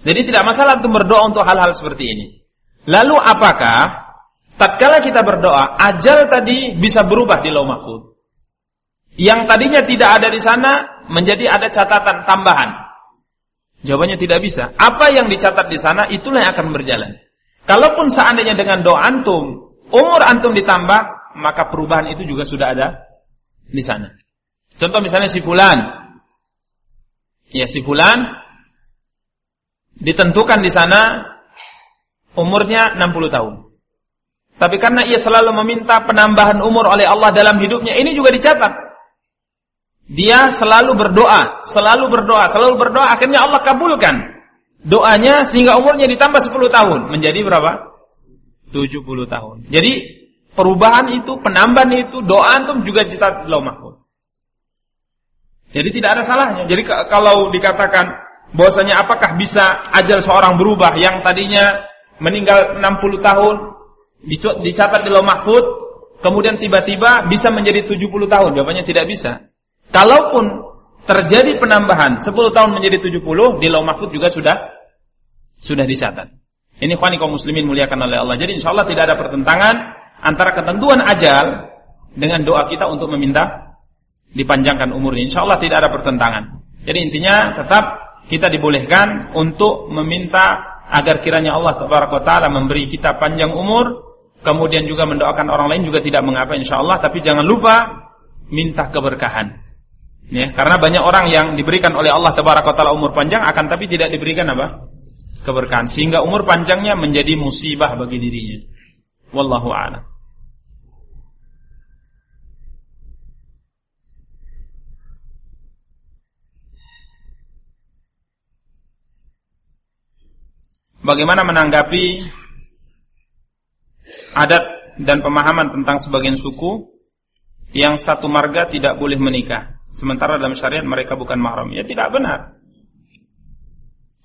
Jadi tidak masalah untuk berdoa untuk hal-hal seperti ini. Lalu apakah tatkala kita berdoa, ajal tadi bisa berubah di lauh mahfud. Yang tadinya tidak ada di sana menjadi ada catatan tambahan. Jawabannya tidak bisa. Apa yang dicatat di sana itulah yang akan berjalan. Kalaupun seandainya dengan doa antum, umur antum ditambah, maka perubahan itu juga sudah ada di sana. Contoh misalnya si fulan. Ya, si fulan ditentukan di sana umurnya 60 tahun. Tapi karena ia selalu meminta penambahan umur oleh Allah dalam hidupnya, ini juga dicatat. Dia selalu berdoa, selalu berdoa, selalu berdoa, akhirnya Allah kabulkan doanya sehingga umurnya ditambah 10 tahun. Menjadi berapa? 70 tahun. Jadi perubahan itu, penambahan itu, doa itu juga dicatat di mahfud. Jadi tidak ada salahnya. Jadi kalau dikatakan bahwasanya apakah bisa ajal seorang berubah yang tadinya meninggal 60 tahun dicatat di lauh mahfud, kemudian tiba-tiba bisa menjadi 70 tahun? Jawabannya tidak bisa. Kalaupun terjadi penambahan 10 tahun menjadi 70, di lauh mahfud juga sudah sudah dicatat. Ini khani kaum muslimin muliakan oleh Allah. Jadi insya Allah tidak ada pertentangan antara ketentuan ajal dengan doa kita untuk meminta dipanjangkan umurnya. Insya Allah tidak ada pertentangan. Jadi intinya tetap kita dibolehkan untuk meminta agar kiranya Allah Taala memberi kita panjang umur kemudian juga mendoakan orang lain juga tidak mengapa insya Allah tapi jangan lupa minta keberkahan ya karena banyak orang yang diberikan oleh Allah taala umur panjang akan tapi tidak diberikan apa? Keberkahan. Sehingga umur panjangnya menjadi musibah bagi dirinya. Wallahu a'lam. Bagaimana menanggapi adat dan pemahaman tentang sebagian suku yang satu marga tidak boleh menikah. Sementara dalam syariat mereka bukan mahram. Ya tidak benar.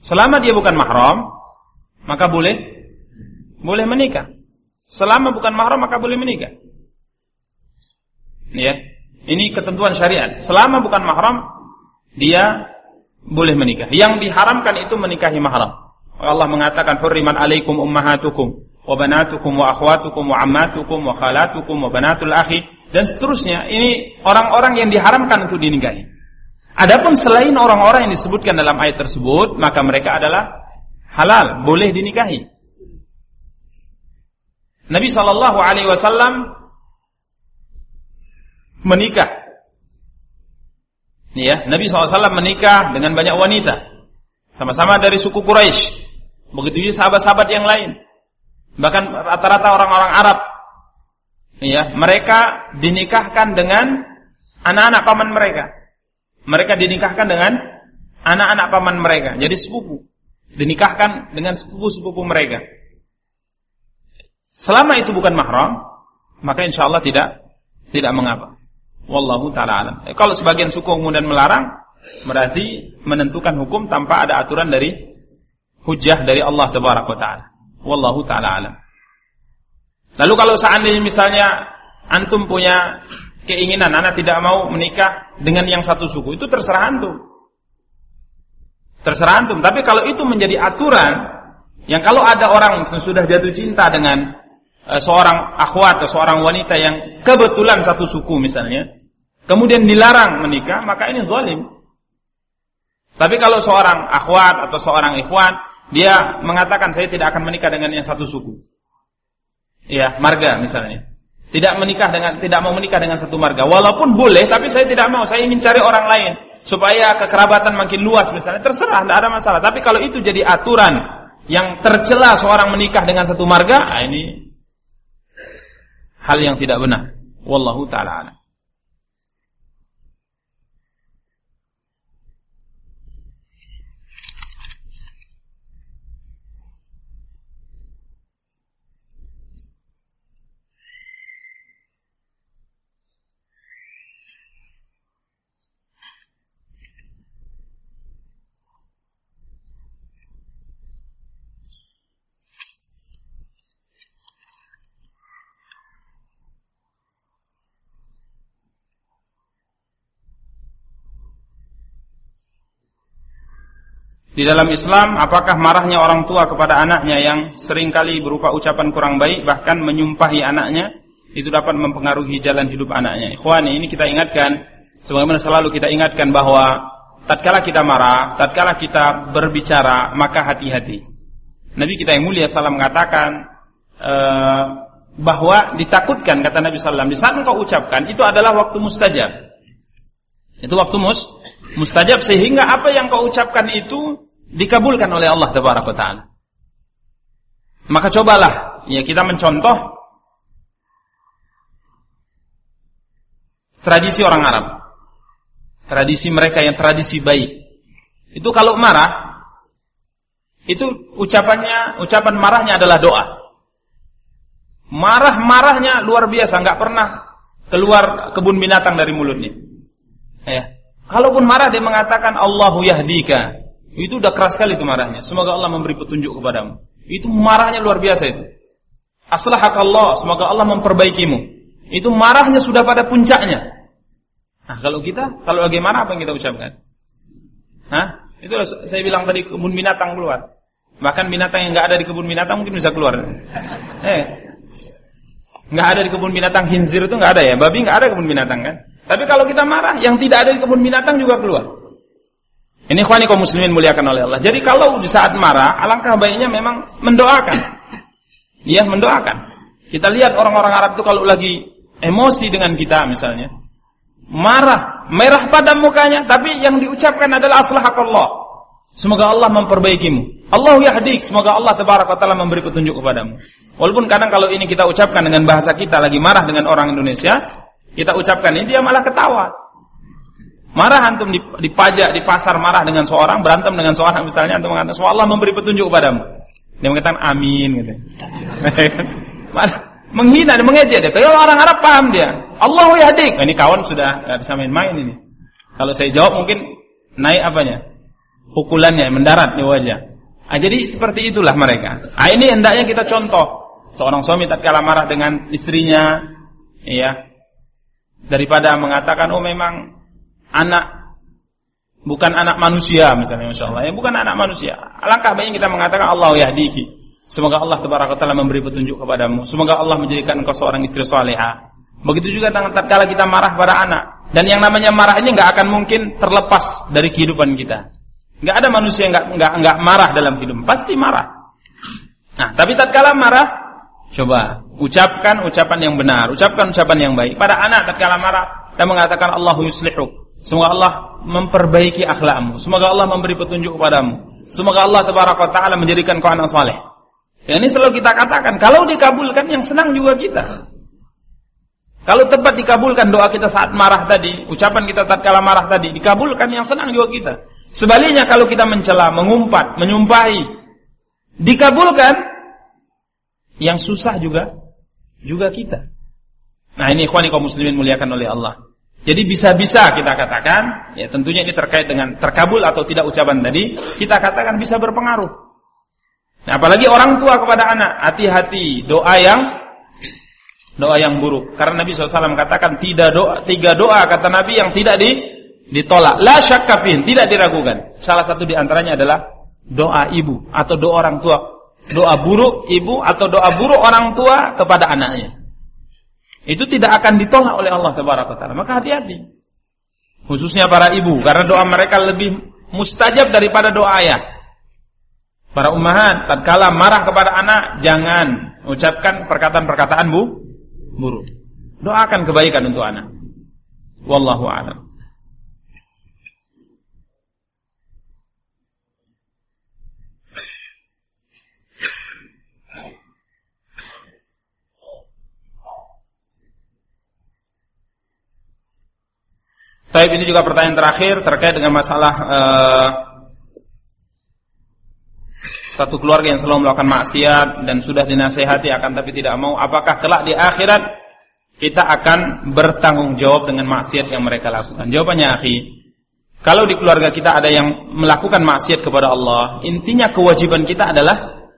Selama dia bukan mahram, maka boleh boleh menikah. Selama bukan mahram maka boleh menikah. Ya. Ini ketentuan syariat. Selama bukan mahram dia boleh menikah. Yang diharamkan itu menikahi mahram. Allah mengatakan hurriman alaikum ummahatukum wa banatukum wa akhwatukum wa ammatukum wa khalatukum wa banatul akhi dan seterusnya. Ini orang-orang yang diharamkan untuk dinikahi. Adapun selain orang-orang yang disebutkan dalam ayat tersebut, maka mereka adalah halal, boleh dinikahi. Nabi Shallallahu Alaihi Wasallam menikah Ya, Nabi SAW menikah dengan banyak wanita. Sama-sama dari suku Quraisy. Begitu juga sahabat-sahabat yang lain. Bahkan rata-rata orang-orang Arab. Ya, mereka dinikahkan dengan anak-anak paman mereka. Mereka dinikahkan dengan anak-anak paman mereka. Jadi sepupu. Dinikahkan dengan sepupu-sepupu mereka. Selama itu bukan mahram, maka insya Allah tidak tidak mengapa. Wallahu taala alam. Eh, kalau sebagian suku kemudian melarang, berarti menentukan hukum tanpa ada aturan dari hujah dari Allah tabaraka taala. Wallahu taala alam. Lalu kalau seandainya misalnya antum punya keinginan anak tidak mau menikah dengan yang satu suku, itu terserah antum. Terserah antum. Tapi kalau itu menjadi aturan yang kalau ada orang sudah jatuh cinta dengan Eh, seorang akhwat atau seorang wanita yang kebetulan satu suku misalnya, kemudian dilarang menikah, maka ini zalim. Tapi kalau seorang akhwat atau seorang ikhwan, dia mengatakan saya tidak akan menikah dengan yang satu suku. Ya, marga misalnya. Tidak menikah dengan tidak mau menikah dengan satu marga. Walaupun boleh, tapi saya tidak mau. Saya ingin cari orang lain supaya kekerabatan makin luas misalnya. Terserah, tidak ada masalah. Tapi kalau itu jadi aturan yang tercela seorang menikah dengan satu marga, ah, ini hal yang tidak benar. Wallahu taala. Di dalam Islam, apakah marahnya orang tua kepada anaknya yang sering kali berupa ucapan kurang baik, bahkan menyumpahi anaknya, itu dapat mempengaruhi jalan hidup anaknya. Ikhwani, ini kita ingatkan, sebagaimana selalu kita ingatkan bahwa tatkala kita marah, tatkala kita berbicara, maka hati-hati. Nabi kita yang mulia salam mengatakan uh, bahwa ditakutkan kata Nabi sallam di saat engkau ucapkan itu adalah waktu mustajab. Itu waktu mus mustajab sehingga apa yang kau ucapkan itu dikabulkan oleh Allah taala. Maka cobalah ya kita mencontoh tradisi orang Arab. Tradisi mereka yang tradisi baik. Itu kalau marah itu ucapannya ucapan marahnya adalah doa. Marah-marahnya luar biasa, nggak pernah keluar kebun binatang dari mulutnya. Ya. Kalaupun marah dia mengatakan Allahu yahdika. Itu udah keras sekali itu marahnya. Semoga Allah memberi petunjuk kepadamu. Itu marahnya luar biasa itu. Allah, semoga Allah memperbaikimu. Itu marahnya sudah pada puncaknya. Nah, kalau kita, kalau lagi marah apa yang kita ucapkan? Hah? Itu saya bilang tadi kebun binatang keluar. Bahkan binatang yang nggak ada di kebun binatang mungkin bisa keluar. <laughs> Eh, nggak ada di kebun binatang hinzir itu nggak ada ya. Babi nggak ada kebun binatang kan? Tapi kalau kita marah, yang tidak ada di kebun binatang juga keluar. Ini khwani kaum muslimin muliakan oleh Allah. Jadi kalau di saat marah, alangkah baiknya memang mendoakan. Iya, mendoakan. Kita lihat orang-orang Arab itu kalau lagi emosi dengan kita misalnya, marah, merah pada mukanya, tapi yang diucapkan adalah Allah. Semoga Allah memperbaikimu. Allah yahdik, semoga Allah tabaraka taala memberi petunjuk kepadamu. Walaupun kadang kalau ini kita ucapkan dengan bahasa kita lagi marah dengan orang Indonesia, kita ucapkan ini dia malah ketawa. Marah antum dipajak di pasar marah dengan seorang, berantem dengan seorang misalnya antum mengatakan, "Semoga Allah memberi petunjuk kepadamu." Dia mengatakan amin gitu. <laughs> menghina dan mengejek dia. Tapi orang Arab paham dia. Allahu yahdik. Nah, ini kawan sudah nggak bisa main-main ini. Kalau saya jawab mungkin naik apanya? Pukulannya mendarat di wajah. Ah, jadi seperti itulah mereka. Ah, ini hendaknya kita contoh. Seorang suami tak kalah marah dengan istrinya, ya, daripada mengatakan oh memang anak bukan anak manusia misalnya Masya Allah ya bukan anak manusia. Alangkah baiknya kita mengatakan Allah yahdiki. Semoga Allah taala memberi petunjuk kepadamu. Semoga Allah menjadikan engkau seorang istri salehah begitu juga tatkala kita marah pada anak dan yang namanya marah ini nggak akan mungkin terlepas dari kehidupan kita. Nggak ada manusia yang nggak nggak nggak marah dalam hidup. Pasti marah. Nah tapi tatkala marah Coba ucapkan ucapan yang benar, ucapkan ucapan yang baik. Pada anak tatkala marah dan mengatakan Allahu yuslihuk. Semoga Allah memperbaiki akhlakmu. Semoga Allah memberi petunjuk kepadamu. Semoga Allah tabaraka taala menjadikan kau anak saleh. Ya, ini selalu kita katakan, kalau dikabulkan yang senang juga kita. Kalau tepat dikabulkan doa kita saat marah tadi, ucapan kita tatkala marah tadi, dikabulkan yang senang juga kita. Sebaliknya kalau kita mencela, mengumpat, menyumpahi, dikabulkan yang susah juga juga kita. Nah, ini ikhwani kaum muslimin muliakan oleh Allah. Jadi bisa-bisa kita katakan, ya tentunya ini terkait dengan terkabul atau tidak ucapan tadi, kita katakan bisa berpengaruh. Nah, apalagi orang tua kepada anak, hati-hati doa yang doa yang buruk. Karena Nabi SAW katakan tidak doa, tiga doa kata Nabi yang tidak di, ditolak. La syakkafin, tidak diragukan. Salah satu di antaranya adalah doa ibu atau doa orang tua. Doa buruk ibu atau doa buruk orang tua kepada anaknya. Itu tidak akan ditolak oleh Allah Taala. Maka hati-hati. Khususnya para ibu karena doa mereka lebih mustajab daripada doa ayah. Para ummahat tatkala marah kepada anak jangan ucapkan perkataan-perkataan bu buruk. Doakan kebaikan untuk anak. Wallahu a'lam. Taib ini juga pertanyaan terakhir terkait dengan masalah uh, satu keluarga yang selalu melakukan maksiat dan sudah dinasehati akan tapi tidak mau, apakah kelak di akhirat kita akan bertanggung jawab dengan maksiat yang mereka lakukan? Jawabannya, akhi, kalau di keluarga kita ada yang melakukan maksiat kepada Allah, intinya kewajiban kita adalah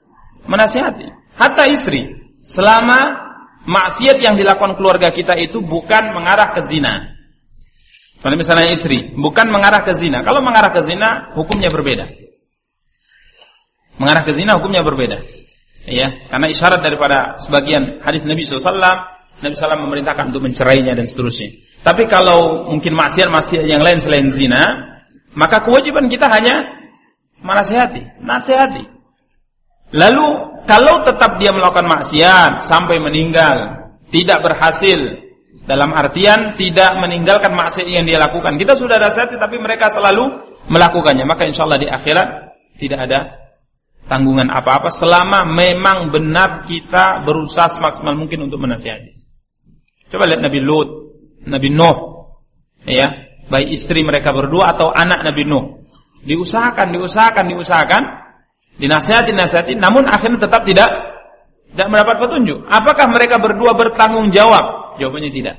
menasihati. Hatta istri, selama maksiat yang dilakukan keluarga kita itu bukan mengarah ke zina kalau misalnya istri, bukan mengarah ke zina. Kalau mengarah ke zina, hukumnya berbeda. Mengarah ke zina hukumnya berbeda. Ya, karena isyarat daripada sebagian hadis Nabi SAW, Nabi SAW memerintahkan untuk mencerainya dan seterusnya. Tapi kalau mungkin maksiat-maksiat yang lain selain zina, maka kewajiban kita hanya menasihati, nasihati. Lalu kalau tetap dia melakukan maksiat sampai meninggal, tidak berhasil dalam artian tidak meninggalkan maksiat yang dia lakukan. Kita sudah nasihati tapi mereka selalu melakukannya. Maka insya Allah di akhirat tidak ada tanggungan apa-apa selama memang benar kita berusaha semaksimal mungkin untuk menasihati. Coba lihat Nabi Lut, Nabi Nuh, ya, baik istri mereka berdua atau anak Nabi Nuh. Diusahakan, diusahakan, diusahakan, dinasihati, nasihati, namun akhirnya tetap tidak tidak mendapat petunjuk. Apakah mereka berdua bertanggung jawab Jawabannya tidak.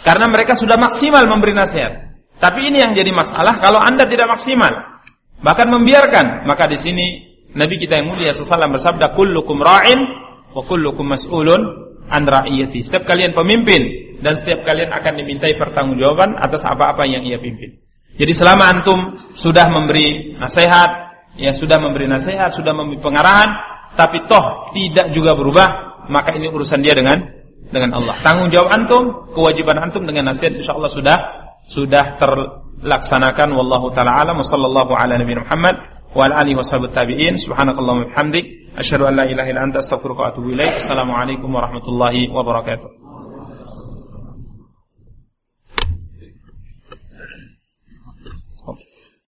Karena mereka sudah maksimal memberi nasihat. Tapi ini yang jadi masalah kalau Anda tidak maksimal, bahkan membiarkan, maka di sini Nabi kita yang mulia sallallahu bersabda kullukum ra'in wa kullukum mas'ulun an ra'iyati. Setiap kalian pemimpin dan setiap kalian akan dimintai pertanggungjawaban atas apa-apa yang ia pimpin. Jadi selama antum sudah memberi nasihat, ya sudah memberi nasihat, sudah memberi pengarahan, tapi toh tidak juga berubah, maka ini urusan dia dengan dengan Allah. Tanggung jawab antum, kewajiban antum dengan nasihat insyaallah sudah sudah terlaksanakan wallahu taala alam sallallahu ala nabiyina Muhammad wa ala alihi washabihi tabi'in subhanakallahumma bihamdik asyhadu an la ilaha illa anta astaghfiruka wa atubu ilaik. Assalamualaikum warahmatullahi wabarakatuh.